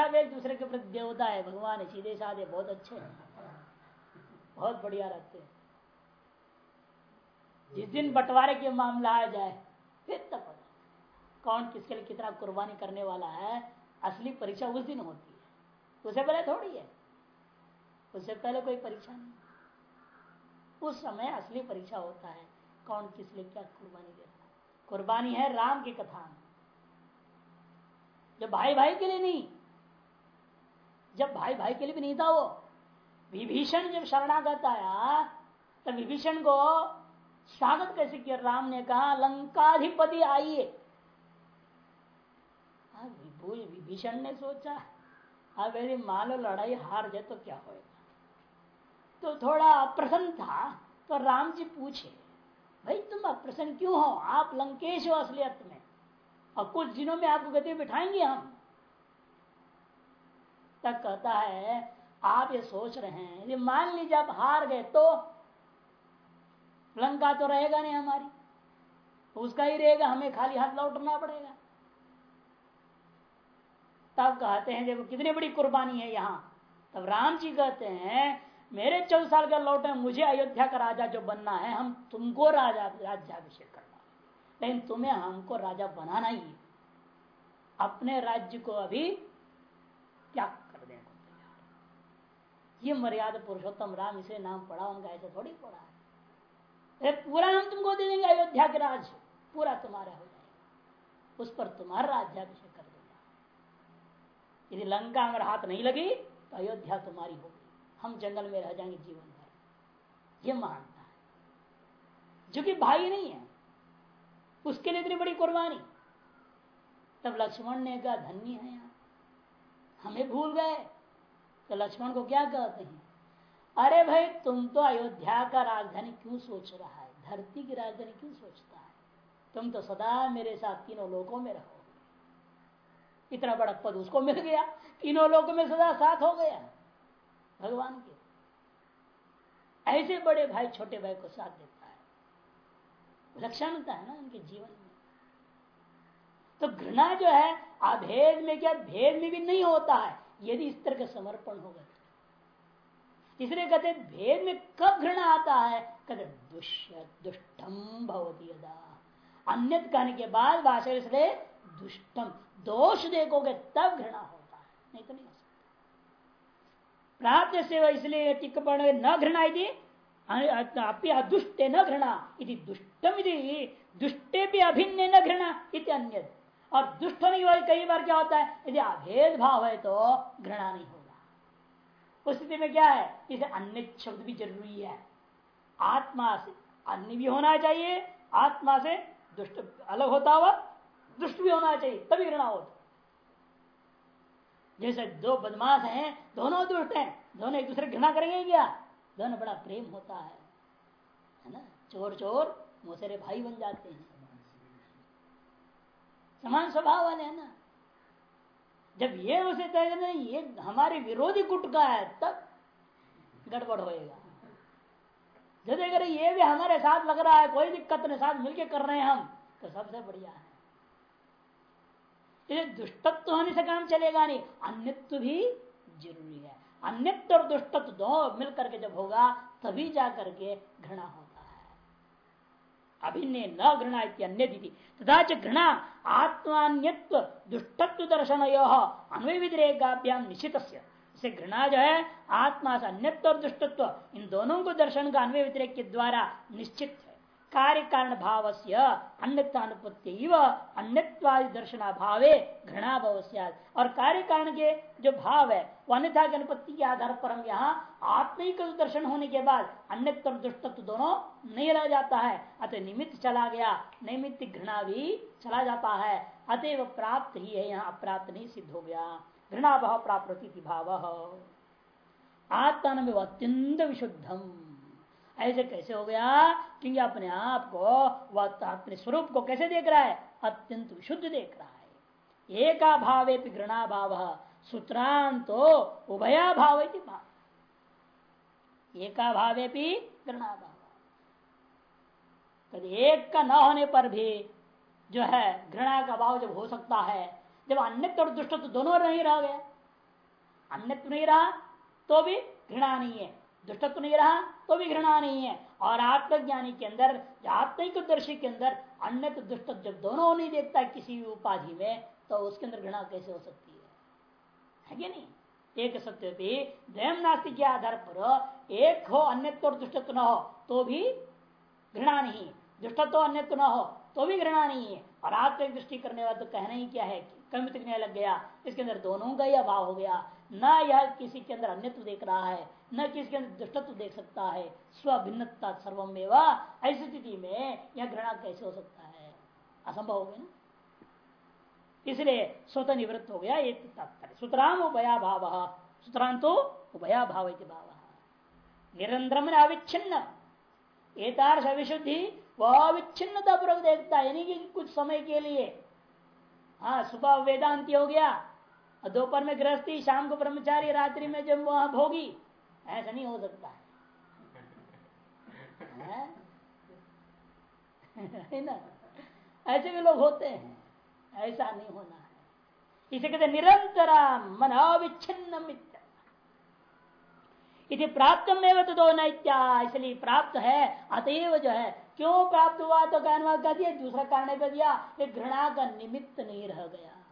सब एक दूसरे के प्रति देवता है, भगवान है, सीधे साधे, बहुत अच्छे हैं। बहुत बढ़िया रहते हैं। जिस दिन बंटवारे के मामला आ जाए, फिर तब कौन किसके लिए कितना कुर्बानी करने वाला है, असली परीक्षा उस दिन होती है। उससे पहले थोड़ी है। उससे पहले कोई परीक्षा नहीं उस समय असली परीक्षा होता है, कौन किस लिए क्या कुर्बानी दे रहा है। कुर्बानी है राम की कथा में। जब भाई भाई के लिए नहीं जब भाई भाई के लिए भी नहीं था वो। विभीषण जब शरणागत आया, तब विभीषण को स्वागत कैसे किया? राम ने कहा, लंकाधिपति आइए। विभीषण ने सोचा, अब यदि मान लो लड़ाई हार जाए तो क्या होएगा? तो थोड़ा अप्रसन्न था तो राम जी पूछे, भाई, तुम अप्रसन्न क्यों हो? आप लंकेश हो असलियत में। और कुछ दिनों में आपको गति बिठाएँगे हम? तक कहता है, आप ये सोच रहे हैं। यदि मान लीजिए आप हार गए तो लंका तो रहेगा नहीं हमारी। उसका ही रहेगा, हमें खाली हाथ लौटना पड़ेगा। तब कहते हैं, देखो कितनी बड़ी कुर्बानी है यहाँ। तब राम जी कहते हैं, मेरे चौदह साल का लौटे मुझे अयोध्या का राजा जो बनना है, हम तुमको राजा, राज्याभिषेक करना लेकिन तुम्हें हमको राजा बनाना ही। अपने राज्य को अभी त्याग ये मर्यादा पुरुषोत्तम राम इसे नाम पढ़ा, उनका ऐसे थोड़ी पढ़ा है। पूरा हम तुमको दे देंगे अयोध्या के राज। पूरा तुम्हारा हो जाएगा। उस पर तुम्हारा राज्याभिषेक कर देगा। यदि लंका अगर हाथ नहीं लगी तो अयोध्या तुम्हारी होगी। हम जंगल में रह जाएँगे जीवन भर। ये मानता है। जो कि भाई नहीं है। उसके लिए इतनी बड़ी कुर्बानी। तब लक्ष्मण ने कहा, धन्य है यार हमें भूल गए। तो लक्ष्मण को क्या कहते हैं अरे भाई, तुम तो अयोध्या का राजधानी क्यों सोच रहा है? धरती की राजधानी क्यों सोचता है? तुम तो सदा मेरे साथ तीनों लोगों में रहो। इतना बड़ा पद उसको मिल गया, तीनों लोगों में सदा साथ हो गया भगवान के। ऐसे बड़े भाई, छोटे भाई को साथ देता है। लक्षणता है ना उनके जीवन में। तो घृणा जो है अभेद में क्या, भेद में भी नहीं होता है। यदि इस तरह का समर्पण होगा इसलिए कहते भेद में कब घृणा आता है? कहते दुष्य दुष्टम भवती अन्य कहने के बाद भाषा इसलिए दुष्टम दोष देखोगे तब घृणा होता है। नहीं तो नहीं हो सकता। प्राप्त से इसलिए टिप्पण न घृणा यदि अपि अदुष्टे न घृणा यदि दुष्टम यदि दुष्टे भी अभिन्न न घृणा इति अन्य और दुष्ट के बाद कई बार क्या होता है? यदि अभेद भाव है तो घृणा नहीं होगा। उस स्थिति में क्या है? इसे अन्य शब्द भी ज़रूरी है। आत्मा से अन्य भी होना चाहिए, आत्मा से दुष्ट अलग होता हुआ दुष्ट भी होना चाहिए, तभी घृणा होता जैसे दो बदमाश हैं, दोनों दुष्ट हैं, दोनों एक दूसरे घृणा करेंगे क्या? दोनों बड़ा प्रेम होता है है ना? चोर चोर मोसेरे भाई बन जाते हैं। समान स्वभाव वाले है ना। जब ये उसे तय ये हमारे विरोधी गुट का है, तब गड़बड़ होएगा। जब अगर ये भी हमारे साथ लग रहा है, कोई दिक्कत नहीं, साथ मिलके कर रहे हैं हम तो सबसे बढ़िया है। ये दुष्टत्व होने से काम चलेगा नहीं, अन्यत्व भी ज़रूरी है। अन्यत्व और दुष्टत्व दो मिलकर के जब होगा, तभी जा करके घृणा होता अभिन्न न घृणा अन्य दीदी तथा च घृणा आत्मान्यत्व दुष्टत्व दर्शन अन्वय विधिरेगाभ्याम निश्चित से घृणा जो है, आत्मा से अन्यत्व और दुष्टत्व, इन दोनों को दर्शन का अन्वय के द्वारा निश्चित। कार्य कारण भाव से अन्यत्वानुपत्ति अन्यवादि दर्शना भावे घृणा भाव और कार्य कारण के जो भाव है वो अन्यथा की अनुपत्ति के आधार पर हम यहाँ आत्मिक दर्शन होने के बाद अन्यत्व दुष्टत्व दोनों नहीं रह जाता है अतः निमित्त चला गया निमित्त घृणा भी चला जाता है अतएव प्राप्त ही है यहाँ अप्राप्त नहीं सिद्ध हो गया घृणा भाव प्राप्त भाव आत्मा अत्यंत विशुद्धम ऐसे कैसे हो गया क्योंकि अपने आप को वह अपने स्वरूप को कैसे देख रहा है? अत्यंत विशुद्ध देख रहा है। एका भावे घृणा भाव, सूत्रांत उभया भाव भाव। एका भावे भी घृणा भाव। कभी एक का न होने पर भी जो है, घृणा का भाव जब हो सकता है, जब अन्य और दुष्ट तो दोनों नहीं रह गया। अन्य नहीं रहा तो भी घृणा नहीं है। दुष्टत्व नहीं रहा तो भी घृणा नहीं है। और आत्मज्ञानी के अंदर आत्मिक दर्शी के अंदर अन्य दुष्ट जब दोनों नहीं देखता किसी भी उपाधि में तो उसके अंदर घृणा कैसे हो सकती है? है कि नहीं? एक सत्य भी नास्तिक के आधार पर एक हो अन्य और दुष्टत्व न हो तो भी घृणा नहीं। है दुष्टत्व अन्य न हो तो भी घृणा नहीं है। और आत्मिक दृष्टि करने वाला तो कहना ही क्या है कमित लग गया। इसके अंदर दोनों का ही अभाव हो गया। न यह किसी के अंदर अन्यत्व देख रहा है न किसी के अंदर दुष्टत्व देख सकता है, स्वभिन्नता सर्वम ऐसी स्थिति में यह घृणा कैसे हो सकता है? असंभव हो गया ना? इसलिए स्वतः निवृत्त हो गया एक तात्पर्य। सुतराम उभया भाव सुतराम तो उभया भाव भाव। निरंतर अविच्छिन्न। एतार्श अविशुद्धि वह अविच्छिन्नता पूर्वक देखता है, यानी कि कुछ समय के लिए। हाँ सुबह वेदांति हो गया, दोपहर में गृहस्थी, शाम को ब्रह्मचारी, रात्रि में जब वहाँ भोगी ऐसा नहीं हो सकता। है, है ना? ऐसे भी लोग होते हैं। ऐसा नहीं होना है। इसे कहते निरंतर मन अविच्छिन्न इति प्राप्त में तो दो नैत्या इसलिए प्राप्त है अतएव जो है क्यों प्राप्त हुआ? तो कारण कर दिया? दूसरा कारण कर दिया घृणा का निमित्त नहीं रह गया।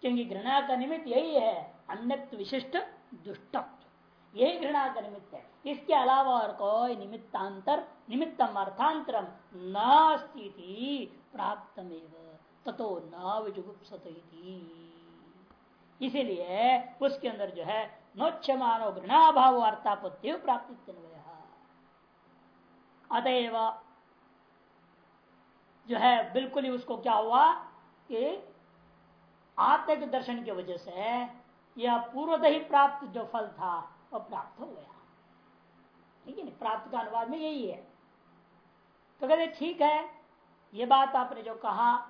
क्योंकि घृणा का निमित्त यही है अन्य विशिष्ट दुष्टत्व यही का निमित्त है। इसके अलावा और कोई निमित्तांतर, निमित्तम अर्थांतरम नास्ती प्राप्त ततो न इसीलिए उसके अंदर जो है नोच्छ मानो घृणा भाव अर्थापत्ति प्राप्ति अतएव जो है, बिल्कुल ही उसको क्या हुआ कि आत्मिक दर्शन की वजह से यह पूर्वत ही प्राप्त जो फल था वह प्राप्त हो गया। ठीक है ना प्राप्त का अनुवाद में यही है। तो कहते, ठीक है, ये बात आपने जो कहा,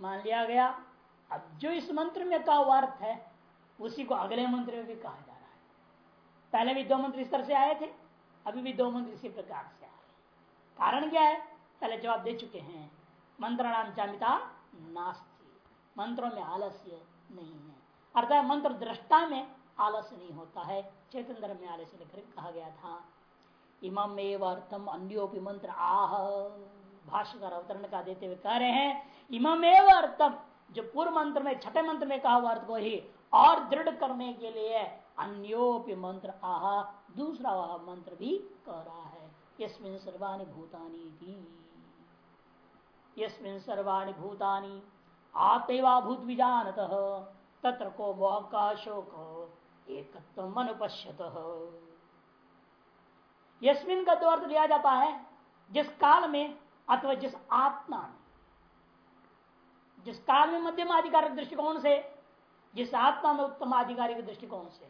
मान लिया गया। अब जो इस मंत्र में का अर्थ है, उसी को अगले मंत्र में भी कहा जा रहा है। पहले भी दो मंत्र इस तरह से आए थे, अभी भी दो मंत्र इसी प्रकार से आए कारण क्या है? पहले जवाब दे चुके हैं। मंत्र नाम चामिता नास्ती। मंत्रों में आलस्य नहीं है। अर्थात मंत्र दृष्टा में आलस्य नहीं होता है। चेतन धर्म में आलस्य लेकर कहा गया था इमम अर्थम अन्योपि मंत्र आह। भाष्यकर अवतरण का देते हुए कह रहे हैं इमम अर्थम जो पूर्व मंत्र में, छठे मंत्र में कहा हुआ अर्थ को ही, और दृढ़ करने के लिए अन्योपि मंत्र आह, दूसरा वह मंत्र भी कह रहा है। यस्मिन सर्वाणी भूतानी थी यस्मिन सर्वाणी भूतानी आतेवाभूत विजानत तत्र को मोह का शोक एक अनुपश्यत यस्मिन का तो अर्थ लिया जाता है, जिस काल में अथवा जिस आत्मा में। जिस काल में मध्यम आधिकारिक दृष्टिकोण से, जिस आत्मा में उत्तम आधिकारिक दृष्टिकोण से।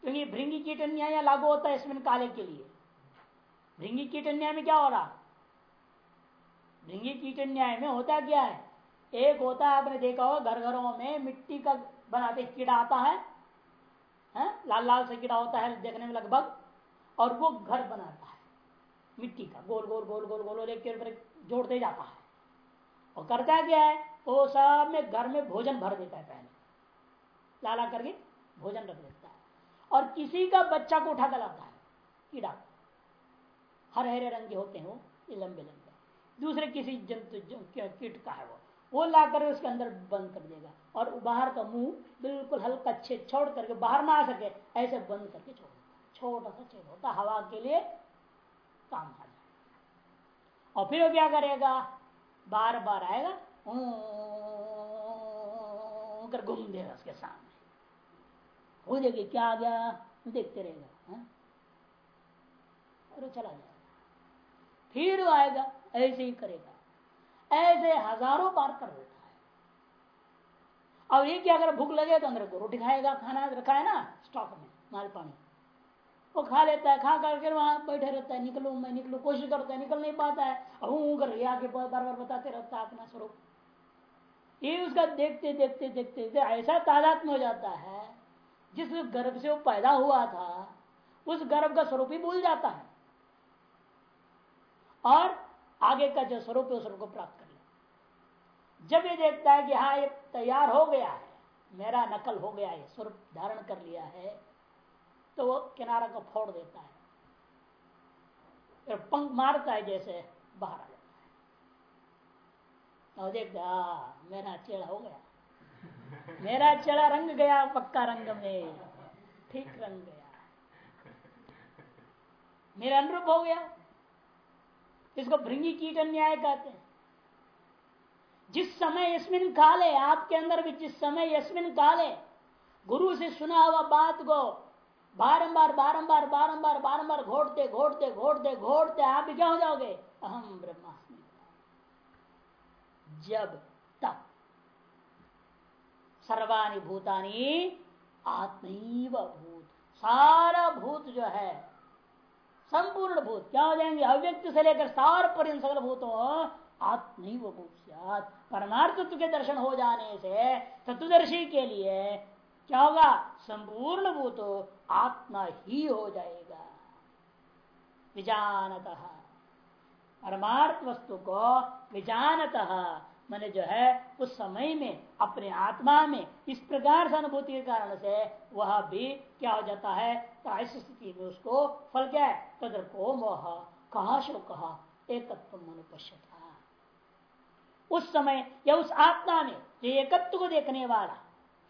क्योंकि भृंगी कीट न्याय लागू होता है इसमें काले के लिए। भृंगी कीट न्याय में क्या हो रहा? भृंगी कीट न्याय में होता क्या है? एक होता है, आपने देखा हो घर घरों में मिट्टी का बनाते कीड़ा आता है, है? लाल लाल से कीड़ा होता है देखने में लगभग और वो घर बनाता है। मिट्टी का गोल गोल गोल गोल गोल एक के जोड़ते जाता है। और करता क्या है? वो सब में घर में भोजन भर देता है पहले। लाला करके भोजन रख देता है। और किसी का बच्चा को उठा कर लाता है कीड़ा हरे हरे रंग के होते हैं वो लंबे लंबे दूसरे किसी जंतु कीट का है वो। वो ला कर उसके अंदर बंद कर देगा। और बाहर का मुँह बिल्कुल हल्का छेद छोड़ करके बाहर ना आ सके, ऐसे बंद करके छोड़ छोटा सा छेद होता हवा के लिए काम आ जाए और फिर वो क्या करेगा? बार बार आएगा कर घूम देगा उसके सामने। हो जाएगी क्या आ गया, देखते रहेगा हाँ? और चला जाएगा। फिर आएगा, ऐसे ही करेगा। ऐसे हज़ारों बार कर देता है। और ये क्या अगर भूख लगे तो अंदर को रोटी खाएगा, खाना रखा है ना स्टॉक में, माल पानी। वो खा लेता है, खा करके वहाँ बैठे रहता है, निकलू, मैं निकलू, कोशिश करता है, निकल नहीं पाता है। हूँ कर आगे बार बार बताते रहता है, अपना स्वरूप। ये उसका देखते देखते देखते ऐसा तादाद में हो जाता है, जिस गर्भ से वो पैदा हुआ था, उस गर्भ का स्वरूप ही भूल जाता है। और आगे का जो स्वरूप है, उस स्वरूप को प्राप्त जब ये देखता है कि हाँ ये तैयार हो गया है, मेरा नकल हो गया है स्वरूप धारण कर लिया है तो वो किनारा को फोड़ देता है। फिर पंख मारता है जैसे बाहर आ जाता है। और देखता मेरा चेड़ा हो गया। मेरा चेड़ा रंग गया, पक्का रंग में, ठीक रंग गया। मेरा अनुरूप हो गया। इसको भृंगी कीट अन्याय कहते हैं। जिस समय यस्मिन काले, आपके अंदर भी जिस समय यस्मिन काले, गुरु से सुना हुआ बात को बारंबार बारंबार बारंबार बारंबार घोटते घोटते घोटते घोटते आप क्या हो जाओगे? अहम ब्रह्मास्मि। जब तक सर्वाणी भूतानी आत्मैव भूत, सारा भूत जो है, संपूर्ण भूत, क्या हो जाएँगे? अव्यक्त से लेकर सार पर सकल भूतों आत्मैव भूत परमार्थ के दर्शन हो जाने से तत्वदर्शी के लिए क्या होगा? संपूर्ण भूत आत्मा ही हो जाएगा। विजानत। परमार्थ वस्तु को विजानत मैंने जो है, उस समय में, अपने आत्मा में, इस प्रकार से अनुभूति के कारण से वह भी क्या हो जाता है? स्थिति में उसको फल क्या है? तदर को मोह। कहा शो कहा? एकत्व अनुपश्यता। उस समय या उस आत्मा में जो एकत्व को देखने वाला,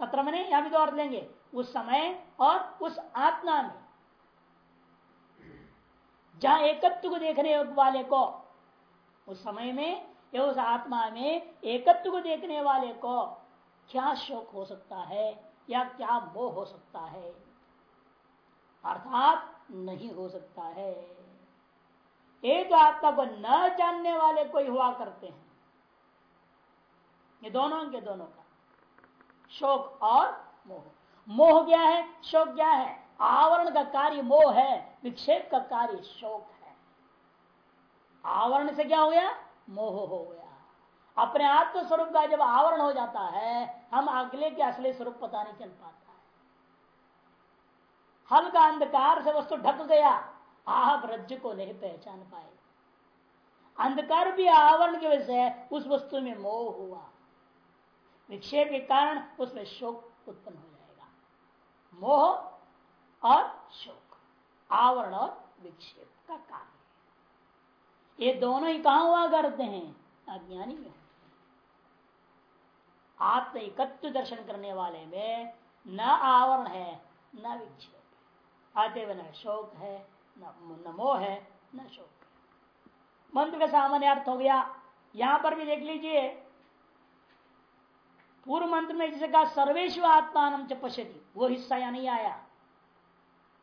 तत्र मैंने यहाँ भी अर्थ लेंगे, उस समय और उस आत्मा में। जहाँ एकत्व को देखने वाले को, उस समय में या उस आत्मा में एकत्व को देखने वाले को क्या शोक हो सकता है या क्या मोह हो सकता है? अर्थात नहीं हो सकता है। एक आत्मा को न जानने वाले कोई हुआ करते हैं। ये दोनों के दोनों का। शोक और मोह। मोह क्या है? शोक क्या है? आवरण का कार्य मोह है, विक्षेप का कार्य शोक है। आवरण से क्या हो गया? मोह हो गया। अपने आत्म स्वरूप का जब आवरण हो जाता है, हम अगले के असली स्वरूप पता नहीं चल पाता है। हल्का अंधकार से वस्तु ढक गया, आप रज्जु को नहीं पहचान पाए। अंधकार भी आवरण की वजह से उस वस्तु में मोह हुआ। विक्षेप के कारण उसमें शोक उत्पन्न हो जाएगा। मोह और शोक, आवरण और विक्षेप का कार्य ये दोनों ही कहा हुआ करते हैं? अज्ञानी में आत्म एकत्व दर्शन करने वाले में न आवरण है, न विक्षेप अतएव न शोक है न मोह है, न शोक है। मंत्र का सामान्य अर्थ हो गया। यहाँ पर भी देख लीजिए पूर्व मंत्र में जिसे कहा सर्वेश्व आत्मान पश्यति, वो हिस्सा या नहीं आया।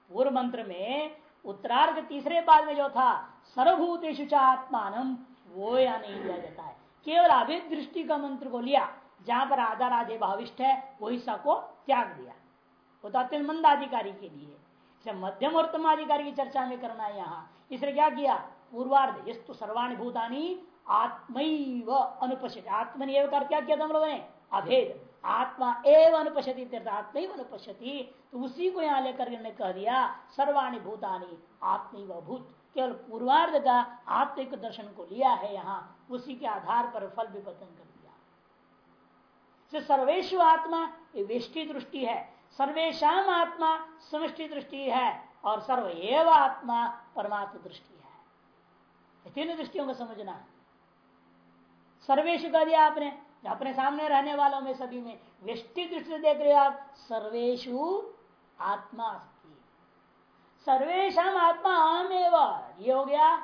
पूर्व मंत्र में उत्तरार्ध तीसरे बाद में जो था, सर्वभूतेषु आत्मान, वो या नहीं लिया जाता है। केवल अभिद दृष्टि का मंत्र को लिया, जहाँ पर आधार आधे भाविष्ट है, वो हिस्सा को त्याग दिया। वो तो अत्यंत मंदाधिकारी के लिए मध्यम और अधिकारी की चर्चा में करना है यहाँ। इसने क्या किया? पूर्वार्ध, यस्तु सर्वाणी भूतानी आत्मैव अनुपस्थित आत्मनिव कर क्या किया था हम लोगों ने? अभेद। आत्मा एवं अनुपति आत्मा अनुपति तो उसी को यहाँ लेकर ने कह दिया, सर्वाणी भूतानी आत्म भूत केवल पूर्वार्ध का आत्मिक दर्शन को लिया है यहाँ, उसी के आधार पर फल विपतन कर दिया। सर्वेशु आत्मा वेष्टि दृष्टि है। सर्वेशम आत्मा, समष्टि दृष्टि है, और सर्व एव आत्मा, परमात्म दृष्टि है। तीन दृष्टियों को समझना। है सर्वेश कर दिया आपने अपने सामने रहने वालों में सभी में व्यष्टि दृष्टि देख रहे हो आप सर्वेशु आत्मा सर्वेशम आत्मा आम एवं ये हो गया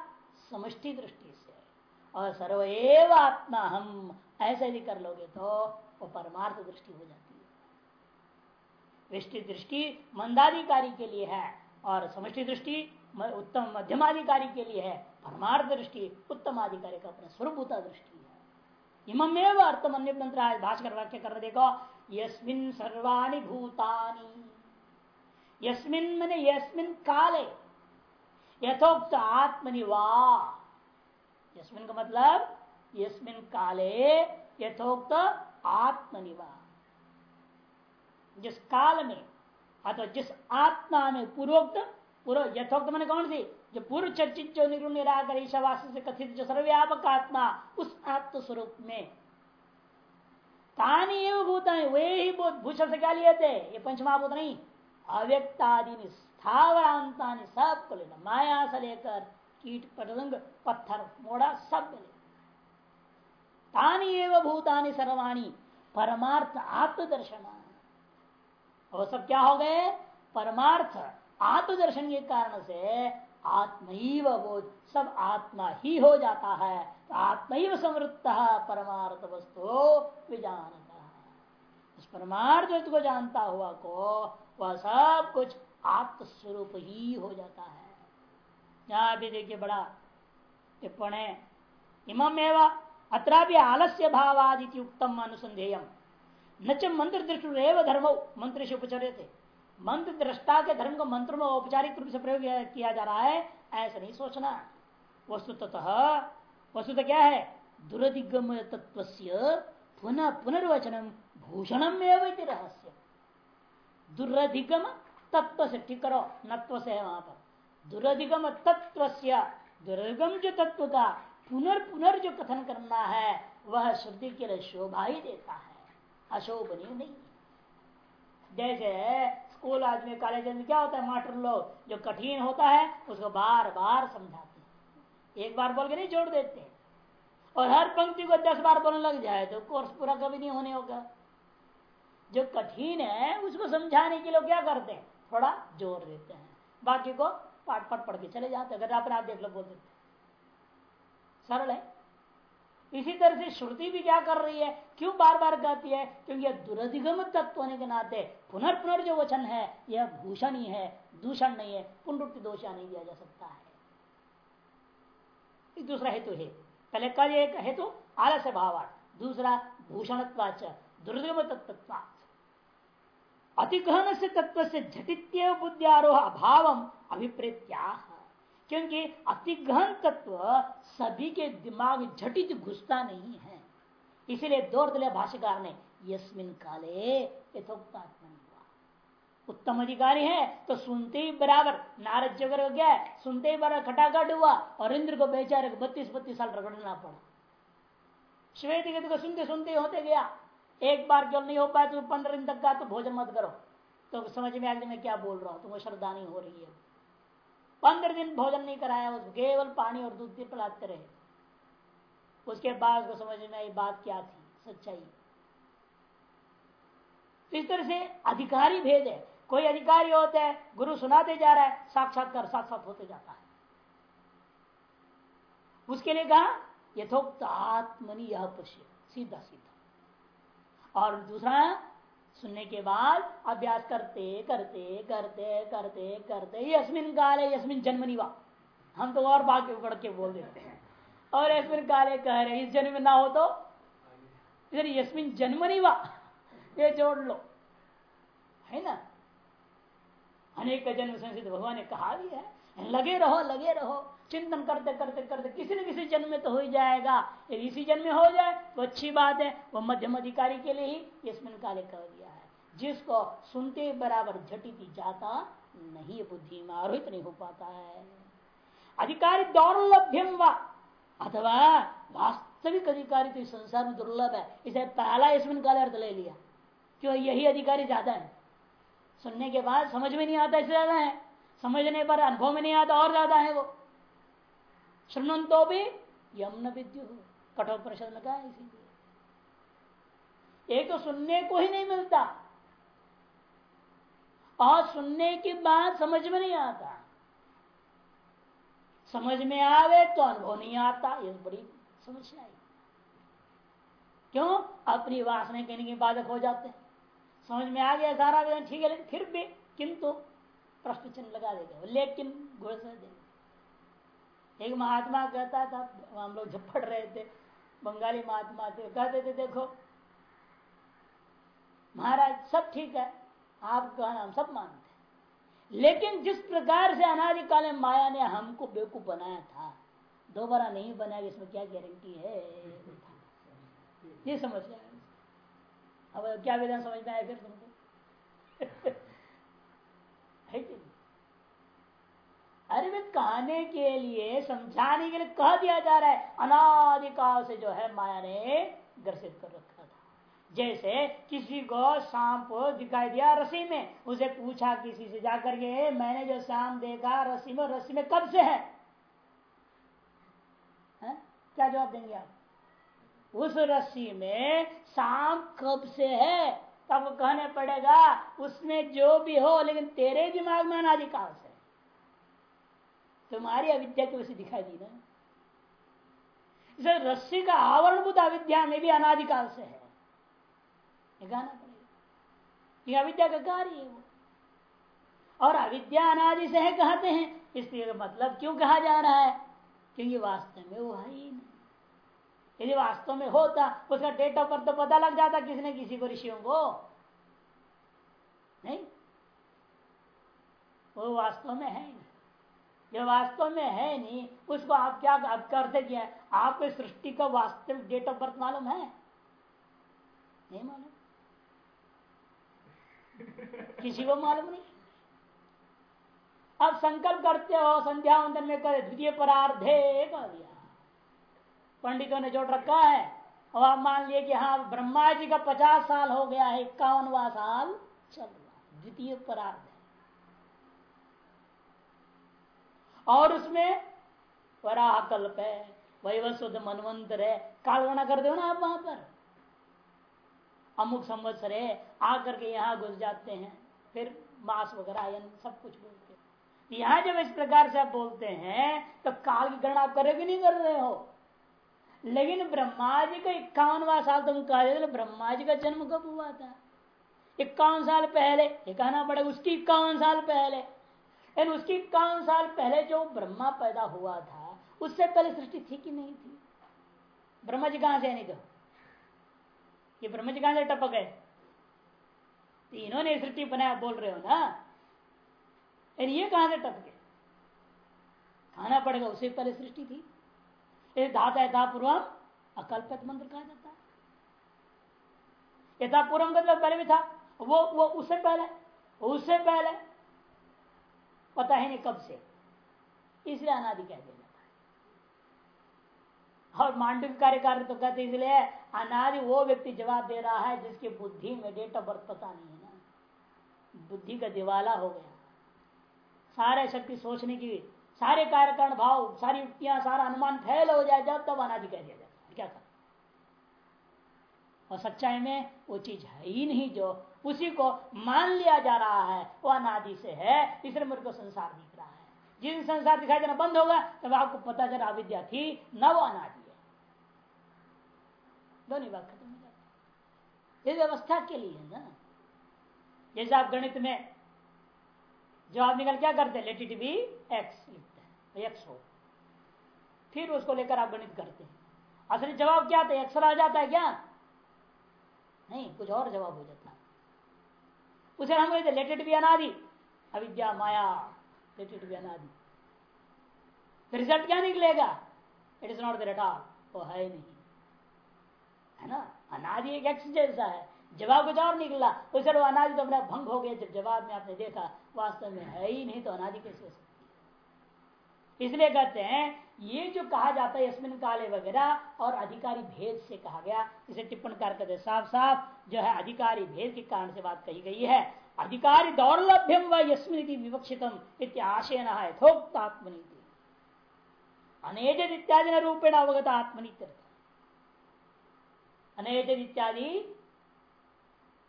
समष्टि दृष्टि से। और सर्वेव आत्मा हम ऐसे यदि कर लोगे तो वो परमार्थ दृष्टि हो जाती है। वृष्टि दृष्टि मंदाधिकारी के लिए है और समष्टि दृष्टि उत्तम मध्यमाधिकारी के लिए है। परमार्थ दृष्टि उत्तम अधिकारी का अपना स्वरूपता दृष्टि है। इमेव अर्थम अन्य मंत्र भाषकर वाक्य कर देखो। यस्मिन सर्वाणी भूतानी। यस्मिन मैंने यस्मिन काले। यथोक्त आत्मनिवा यस्मिन का मतलब यस्मिन काले यथोक्त आत्मनिवा जिस काल में, अथवा जिस आत्मा में पूर्वोक्त, पूर्व यथोक्त मैंने कौन सी? जो पूर्व चर्चित जो निर्गुण निराकर ईशावास से कथित जो सर्वव्यापक आत्मा उस आत्म स्वरूप में। तानी एवं भूत वे ही भूषण से क्या लिए थे? ये पंचमहाभूत नहीं। अव्यक्तादि स्थावरांता सबको लेना माया से लेकर कीट पतंग पत्थर, मोड़ा, सब ले तानी एवं भूतानी सर्वाणी, परमार्थ आत्मदर्शन। और सब क्या हो गए? परमार्थ आत्मदर्शन के कारण से आत्मैव बोध सब आत्मा ही हो जाता है तो आत्मैव समृद्ध परमार्थ वस्तु विजानता। उस परमार्थ वस्तु को जानता हुआ को वह सब कुछ आत्मस्वरूप ही हो जाता है। यहाँ भी देखिए बड़ा टिप्पण है। इमम एवं आलस्य भावादि उत्तम अनुसंधेयम। न च मंत्र दृष्टि धर्म, मंत्र से उपचर्य थे मंत्र दृष्टा के धर्म को मंत्र में औपचारिक रूप से प्रयोग किया जा रहा है, ऐसा नहीं सोचना। वस्तुतः वस्तुतः क्या है? दुरधिगम तत्व पुनः पुनर्वचनम भूषणम एवं रहस्य। तत्व से ठीक करो, नत्व से है वहाँ पर। दुर्धिगम तत्व दुर्गम जो तत्व का पुनर् पुनर्पुनर् जो कथन करना है, वह श्रुति के लिए शोभा ही देता है। अशोभनीय नहीं। जैसे स्कूल आज में, कॉलेज में क्या होता है, मास्टर लोग जो कठिन होता है, उसको बार बार समझाते हैं। एक बार बोल के नहीं जोड़ देते। और हर पंक्ति को दस बार बोलने लग जाए तो कोर्स पूरा कभी नहीं होने होगा। जो कठिन है, उसको समझाने के लिए क्या करते हैं? थोड़ा ज़ोर देते हैं। बाकी को पाठ पढ़ पढ़ के चले जाते अगर आप देख लो, बोल देते सरल है। इसी तरह से श्रुति भी क्या कर रही है? क्यों बार बार कहती है? क्योंकि यह दुरधिगम तत्व होने के नाते पुनर्पुनर जो वचन है, यह भूषण ही है, दूषण नहीं है, पुनरुक्ति दोषा नहीं दिया जा सकता है। दूसरा हेतु है। पहले कल एक हेतु, आलस्य भाव दूसरा भूषण दुर्गम तत्व अतिग्रहण से तत्व से झटित बुद्धिरोह अभाव अभिप्रेत्या क्योंकि अतिग्रहण तत्व सभी के दिमाग झटित घुसता नहीं है। इसीलिए दौर दिले भाष्यकार ने, यस्मिन काले यथोक्तात्मन उत्तम अधिकारी है तो सुनते ही बराबर नारद जगर हो गया, सुनते ही बराबर खटाखट हुआ, और इंद्र को बेचारे को बत्तीस बत्तीस साल रगड़ना पड़ा। श्वेत को सुनते सुनते होते गया, एक बार क्यों नहीं हो पाया तो पंद्रह दिन तक का तो भोजन मत करो। तो समझ में आगे मैं क्या बोल रहा हूँ तुमको श्रद्धा नहीं हो रही है। पंद्रह दिन भोजन नहीं कराया उसको केवल पानी और दूध पिलाते रहे। उसके बाद उसको समझ में आई बात क्या थी, सच्चाई। इस तरह से अधिकारी भेद है। कोई अधिकारी होता है, गुरु सुनाते जा रहा है, साक्षात्कार साथ होते जाता है। उसके लिए कहा, यथोक्त आत्मनि यह पश्य सीधा सीधा और दूसरा सुनने के बाद अभ्यास करते करते करते करते करते यस्मिन काले यस्मिन जन्मनिवा। हम तो और बाकी उकड़ के बोल देते हैं। और यस्मिन काले कह रहे इस जन्म में ना हो तो? इधर यस्मिन जन्मनिवा, ये जोड़ लो। है ना? अनेक जन्म संसित भगवान ने कहा भी है, लगे रहो लगे रहो। चिंतन करते करते करते, किसी न किसी जन्म में तो हो ही जाएगा। यदि इसी जन्म में हो जाए तो अच्छी बात है। वह मध्यम अधिकारी के लिए ही इसमें काले कर दिया जिसको सुनते बराबर झटित जाता नहीं, बुद्धि में आरोहित नहीं हो पाता है। अधिकारी दौर्लभ्यम अथवा वास्तविक अधिकारी तो इस संसार में दुर्लभ है। इसे पहला इसमें काले अर्थ ले लिया। क्यों? यही अधिकारी ज़्यादा है। सुनने के बाद समझ में नहीं आता इससे ज़्यादा है। समझने पर अनुभव में नहीं आता, और ज़्यादा है वो। सुन तो भी यमुन विद्यु। कठोर परिषद में कहा इसीलिए। एक तो सुनने को ही नहीं मिलता। और सुनने की बात समझ में नहीं आता। समझ में आवे तो अनुभव नहीं आता, ये बड़ी समस्या है। क्यों? अपनी वासना कहने के बाधक हो जाते हैं। समझ में आ गया सारा विधान ठीक है, लेकिन फिर भी किंतु प्रश्न चिन्ह लगा देगा लेकिन घोषणा देगा एक महात्मा कहता था, हम लोग जब पढ़ रहे थे, बंगाली महात्मा थे कहते थे, देखो, महाराज, सब ठीक है आप कहना हम सब मानते हैं। लेकिन जिस प्रकार से अनादिकाल में माया ने हमको बेवकूफ़ बनाया था, दोबारा नहीं बनाया, इसमें क्या गारंटी है? ये समस्या है? अब क्या विधान समझ में आया फिर तुमको? कि अरे कहने के लिए, समझाने के लिए कह दिया जा रहा है अनादिकाल से जो है माया ने ग्रसित कर रखा था। जैसे किसी को सांप दिखाई दिया रसी में उसे पूछा किसी से जाकर के मैंने जो सांप देखा रसी में रसी में कब से है, है? क्या जवाब देंगे आप? उस रस्सी में सांप कब से है? तब कहने पड़ेगा उसमें जो भी हो लेकिन तेरे दिमाग में अनाधिकाल से तुम्हारी अविद्या की वैसे दिखाई दी ना? रस्सी का आवरणभूत अविद्या में भी अनाधिकाल से है। कहना पड़ेगा ये अविद्या का कार्य है वो। और अविद्या अनादि से है कहते हैं, इसलिए मतलब क्यों कहा जा रहा है? क्योंकि वास्तव में वो है ही नहीं। यदि वास्तव में होता, उसका डेट ऑफ़ बर्थ तो पता लग जाता किसी ने किसी को, ऋषियों को। नहीं? वो वास्तव में है नहीं। जो वास्तव में है नहीं, उसको आप क्या, आप करते क्या आपको सृष्टि का वास्तविक डेट ऑफ़ बर्थ मालूम है? नहीं मालूम। किसी को मालूम नहीं। अब संकल्प करते हो, संध्या वंदन में करे द्वितीय परार्धे दिया। पंडितों ने जोड़ रखा है। और आप मान लिए कि हाँ ब्रह्मा जी का पचास साल हो गया है इक्यावनवा साल चल द्वितीय परार्ध। और उसमें पराह कल्प है वैवस्वत मनवंतर है कालगणा कर दो ना आप वहाँ पर। अमुक संवत्सर है आकर के यहाँ घुस जाते हैं। फिर मास वगैरह सब कुछ बोलते हैं। यहाँ जब इस प्रकार से आप बोलते हैं तो काल की गणना आप करोगे नहीं कर रहे हो? लेकिन ब्रह्मा जी का इक्यावनवा साल तुम कह रहे तो ब्रह्मा जी का जन्म कब हुआ था? इक्यावन साल पहले, ये कहना पड़ेगा उसकी इक्यावन साल पहले। लेकिन उसकी इक्यावन साल पहले जो ब्रह्मा पैदा हुआ था, उससे पहले सृष्टि थी कि नहीं थी? ब्रह्मा जी कहाँ से नहीं तो ये ब्रह्मा जी कहाँ से टपक गए? तो इन्होंने सृष्टि बनाया बोल रहे हो ना? यानी ये कहाँ से टपके? खाना पड़ेगा उससे पहले सृष्टि थी। धाता यथा पूर्वम अकल्पित मंत्र कहा जाता है। यथा पूर्वम मतलब पहले भी था, वो वो उससे पहले उससे पहले। पता ही नहीं कब से। इसलिए अनादि कह है। और मांडव कार्यकार तो कहते इसलिए अनादि वो व्यक्ति जवाब दे रहा है जिसकी बुद्धि में डेट ऑफ़ बर्थ पता नहीं है ना। बुद्धि का दिवाला हो गया। सारे शक्ति सोचने की, सारे कार्यकरण भाव, सारी युक्तियाँ, सारा अनुमान फैल हो जाए, जब तब अनादि कह दिया जाता क्या कर और सच्चाई में वो चीज़ है ही नहीं जो उसी को मान लिया जा रहा है, वो अनादि से है, इसलिए मेरे को संसार दिख रहा है। जिस संसार दिखाई देना बंद होगा, तब आपको पता चला अविद्या थी, न वो अनादि। है दोनों बात खत्म हो जाती ये व्यवस्था के लिए है ना? जैसे आप गणित में जवाब निकल क्या करते लेट इट बी एक्स लिखते हैं एक्स हो। फिर उसको लेकर आप गणित करते हैं। असली जवाब क्या था एक्स आ जाता है क्या? नहीं, कुछ और जवाब हो जाता है। उसे हम कहते लेट इट बी अनादि। अविद्या, माया लेट इट बी अनादि। रिज़ल्ट क्या निकलेगा? It is not that all वो है नहीं। है ना? अनादि एक एक्स जैसा है। जवाब कुछ और निकला। तो सर अनादि तो अपना भंग हो गया। जब जवाब में आपने देखा, वास्तव में है ही नहीं तो अनादि कैसे हो इसलिए कहते हैं, ये जो कहा जाता है यशमिन काले वगैरह, और अधिकारी भेद से कहा गया, इसे टिप्पण कर कहते साफ़ साफ़ जो है, अधिकारी भेद के कारण से बात कही गई है। अधिकारी दौर्लभ्यम व यस्मिन विवक्षितम इत्याशयन यथोक्तात्मनीति अनेज इत्यादि रूपेण अवगत आत्मनीति अनेज इत्यादि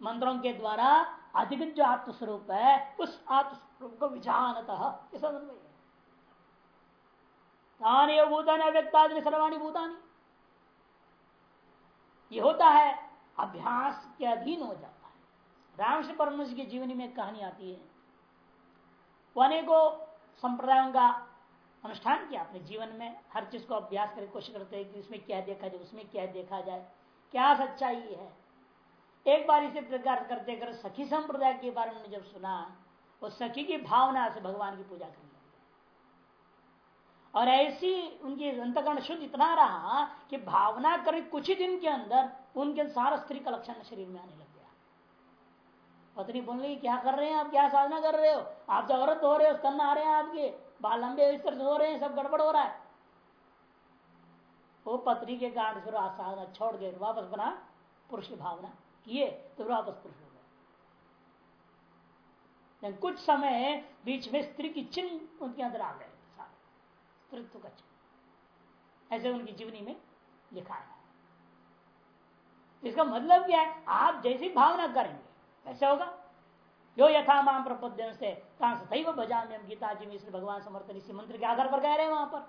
मंत्रों के द्वारा अधिक जो आत्मस्वरूप है। उस आत्मस्वरूप को तानी भूतानी अव्यक्तादि सर्वाणी भूतानी। ये होता है, अभ्यास के अधीन हो जाता है। रामश्री परमश की जीवनी में कहानी आती है। वो अनेकों संप्रदायों का अनुष्ठान किया अपने जीवन में। हर चीज़ को अभ्यास करके कोशिश करते हैं कि इसमें क्या देखा जाए, उसमें क्या देखा जाए। क्या सच्चाई है? एक बार इसे प्रकार करते कर सखी संप्रदाय के बारे में जब सुना, वो सखी की भावना से भगवान की पूजा करने लगे। और ऐसी उनकी अंतकरण शुद्ध इतना रहा कि भावना करे कुछ ही दिन के अंदर उनके सारा स्त्री का लक्षण शरीर में आने लग गया। पत्नी बोल रही, क्या कर रहे हैं आप? क्या साधना कर रहे हो? आप जो औरत हो रहे हो, स्तन आ रहे हैं आपके। बाल लंबे हो रहे हैं, सब गड़बड़ हो रहा है। वो पत्नी के कारण फिर साधना छोड़ के वापस बना पुरुष भावना। किए तो वापस पुरुष हो गए कुछ समय बीच में स्त्री की चिन्ह उनके अंदर आ गए तृत्व का चिन्ह। ऐसे उनकी जीवनी में लिखा है। इसका मतलब क्या है? आप जैसी भावना करेंगे, ऐसे होगा? जो यथा माम प्रपद्य से सदैव बजा में गीता जी में भगवान समर्थन इसी मंत्र के आधार पर कह रहे हैं वहाँ पर।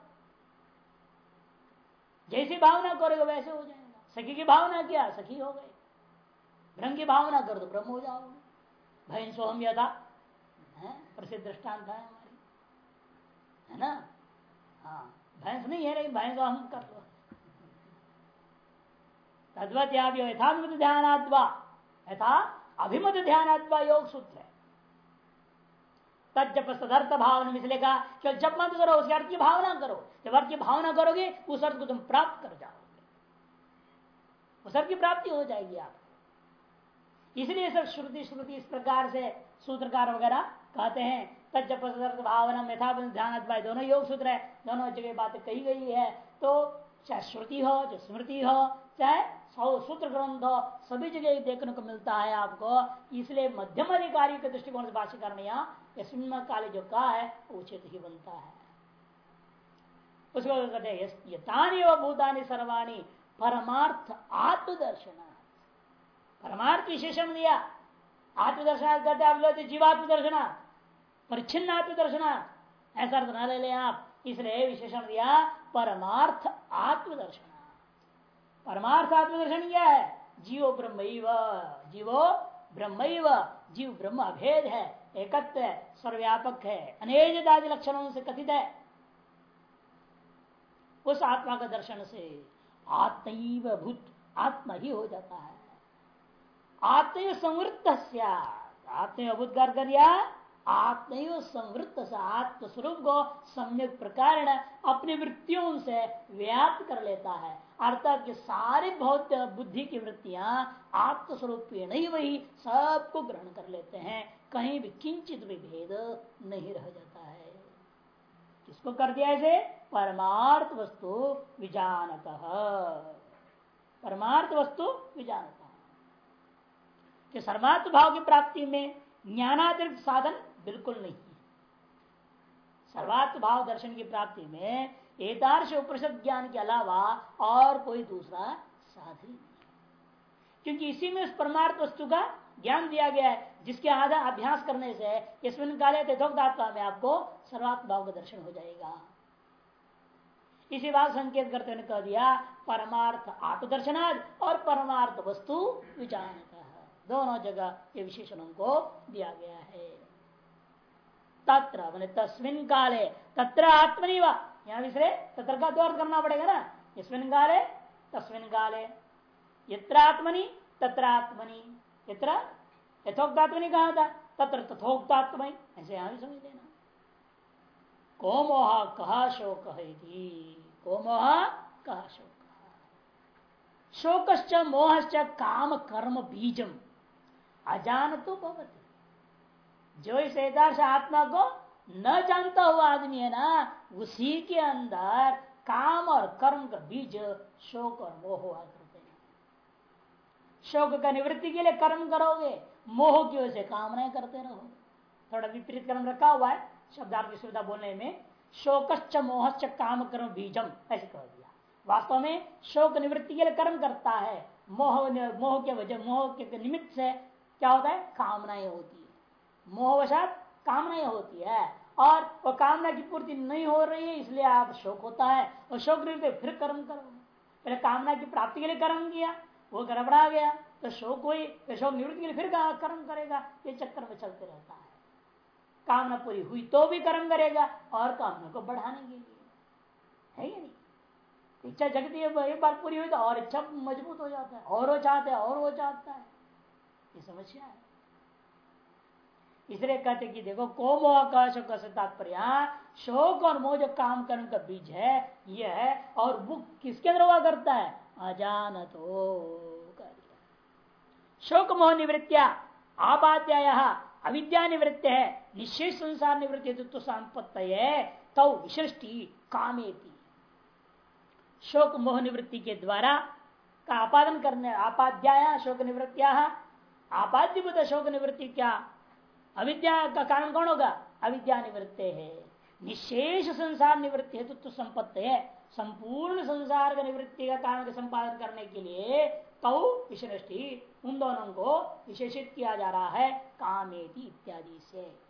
जैसी भावना करोगे वैसे हो जाएगा। सखी की भावना क्या? सखी हो गए। ब्रह्म की भावना करो तो ब्रह्म हो जाओगे। भैन सोहम यथा। प्रसिद्ध दृष्टांत है हमारी। है ना? हाँ। भैंस नहीं है लेकिन भैंस हम कर लो। तद्वत या यथाभिमत ध्यानात्वा यथा अभिमत ध्यानात्वा योग सूत्र है। तब सदर्थ भावना इसलिए कहा जब मत करो, उसके अर्थ की भावना करो। जब अर्थ की भावना करोगे, उस अर्थ को तुम प्राप्त कर जाओगे। उस अर्थ की प्राप्ति हो जाएगी आप इसलिए सब श्रुति श्रुति इस प्रकार से सूत्रकार वगैरह कहते हैं। तजप भावना मेथा ध्यान दोनों योग सूत्र है, दोनों जगह बात कही गई है। तो चाहे श्रुति हो, चाहे स्मृति हो, चाहे सूत्र ग्रंथ हो, सभी जगह देखने को मिलता है आपको। इसलिए मध्यम अधिकारी के दृष्टिकोण से भाष्य करने यहाँ काले जो कहा है उचित ही बनता है। उसको कहते हैं भूतानी सर्वाणी परमार्थ आत्मदर्शन परमार्थ विशेषण दिया। आत्मदर्शन कहते आप लोग जीवात्म दर्शना परिच्छिन्न आत्मदर्शन ऐसा अर्थ ना ले लें आप। इसलिए विशेषण दिया, परमार्थ आत्मदर्शन परमार्थ आत्मदर्शन क्या है? जीवो ब्रह्म जीवो ब्रह्म जीव ब्रह्म अभेद है, एकत्व है, सर्वव्यापक है, अनेक आदि लक्षणों से कथित है। उस आत्मा का दर्शन से आत्म भूत, आत्मा ही हो जाता है। आत्म संवृत्त आत्म अभूत कर दिया आत्म संवृत्त से आत्मस्वरूप को सम्यक प्रकार अपनी वृत्तियों से व्याप्त कर लेता है। अर्थात कि सारे बहुत बुद्धि की वृत्तियाँ आत्मस्वरूप नहीं वही सबको ग्रहण कर लेते हैं। कहीं भी किंचित भी भेद नहीं रह जाता है। किसको कर दिया इसे? परमार्थ वस्तु विजानत। परमार्थ वस्तु विजानत। कि सर्वात्म भाव की प्राप्ति में ज्ञानातिरिक्त साधन बिल्कुल नहीं है। सर्वात्म भाव दर्शन की प्राप्ति में एतार्श उपनिषद ज्ञान के अलावा और कोई दूसरा साधन नहीं क्योंकि इसी में उस परमार्थ वस्तु का ज्ञान दिया गया है, जिसके आधार अभ्यास करने से इसमें काले तथोक्तात्मा में आपको सर्वात्म भाव का दर्शन हो जाएगा। इसी बात संकेत करते हुए कह दिया, परमार्थ आत्मदर्शनाद और परमार्थ वस्तु विचार दोनों जगह ये विशेषणों को दिया गया है। तत्र, मैंने तस्मिन काले, तत्र आत्मनि यहाँ विसरे तत्र का द्वार करना पड़ेगा ना? इसमिन काले, तस्मिन काले। यत्र आत्मनि, तत्र आत्मनि। यत्र यथोक्तात्मनि कहा था? तत्र तथोक्तात्मनि। ऐसे यहाँ भी समझ लेना। को मोह कहा शोक है को मोह कहा शोक शोकश्च, मोहश्च, काम, कर्म, बीजम। अजान तो भवती। जो इस एदार्श आत्मा को न जानता हुआ आदमी है ना, उसी के अंदर काम और कर्म का बीज शोक और मोह हुआ करते हैं। शोक का निवृत्ति के लिए कर्म करोगे, मोह की वजह से काम नहीं करते रहोगे। थोड़ा विपरीत कर्म रखा हुआ है शब्दार्थ की सुविधा बोलने में, शोकश्च मोहश्च काम कर्म बीजम, ऐसे कह दिया। वास्तव में शोक निवृत्ति के लिए कर्म करता है। मोह मोह के वजह, मोह के निमित्त से क्या होता है? कामनाएँ होती है। मोहवशात कामनाएँ होती है। और वो कामना की पूर्ति नहीं हो रही है, इसलिए आप शोक होता है। और शोक निवृत्ति फिर कर्म करो। पहले कामना की प्राप्ति के लिए कर्म किया, वो गड़बड़ा गया तो शोक हुई तो शोक निवृत्ति के लिए फिर कर्म करेगा। ये चक्कर में चलते रहता है। कामना पूरी हुई तो भी कर्म करेगा और कामना को बढ़ाने के लिए। है या नहीं? इच्छा जगती है एक बार पूरी हुई तो और इच्छा मज़बूत हो जाता है, और वो चाहता है, और वो चाहता है। ये समस्या है इसलिए कहते कि देखो को मोह शोक से तात्पर्य, शोक और मोह जो काम कर्म का बीज है यह है, और वो किसके अंदर हुआ करता है? अजान तो शोक, मोह, निवृत्तिया, आपाध्याय अविद्या निवृत्त है निशेष संसार निवृत्ति तो संपत्त है तो विशिष्टि कामेती। शोक मोह निवृत्ति के द्वारा का आपादन करने, आपाध्याय शोक निवृत्तिया आपाद्यभूत शोक निवृत्ति क्या अविद्या का कारण कौन होगा? अविद्या निवृत्ति है निशेष संसार निवृत्ति हेतु तो संपत्ति है संपूर्ण संसार का निवृत्ति का कारण का संपादन करने के लिए तौ विशिष्टि उन दोनों को विशेषित किया जा रहा है। कामेति इत्यादि से।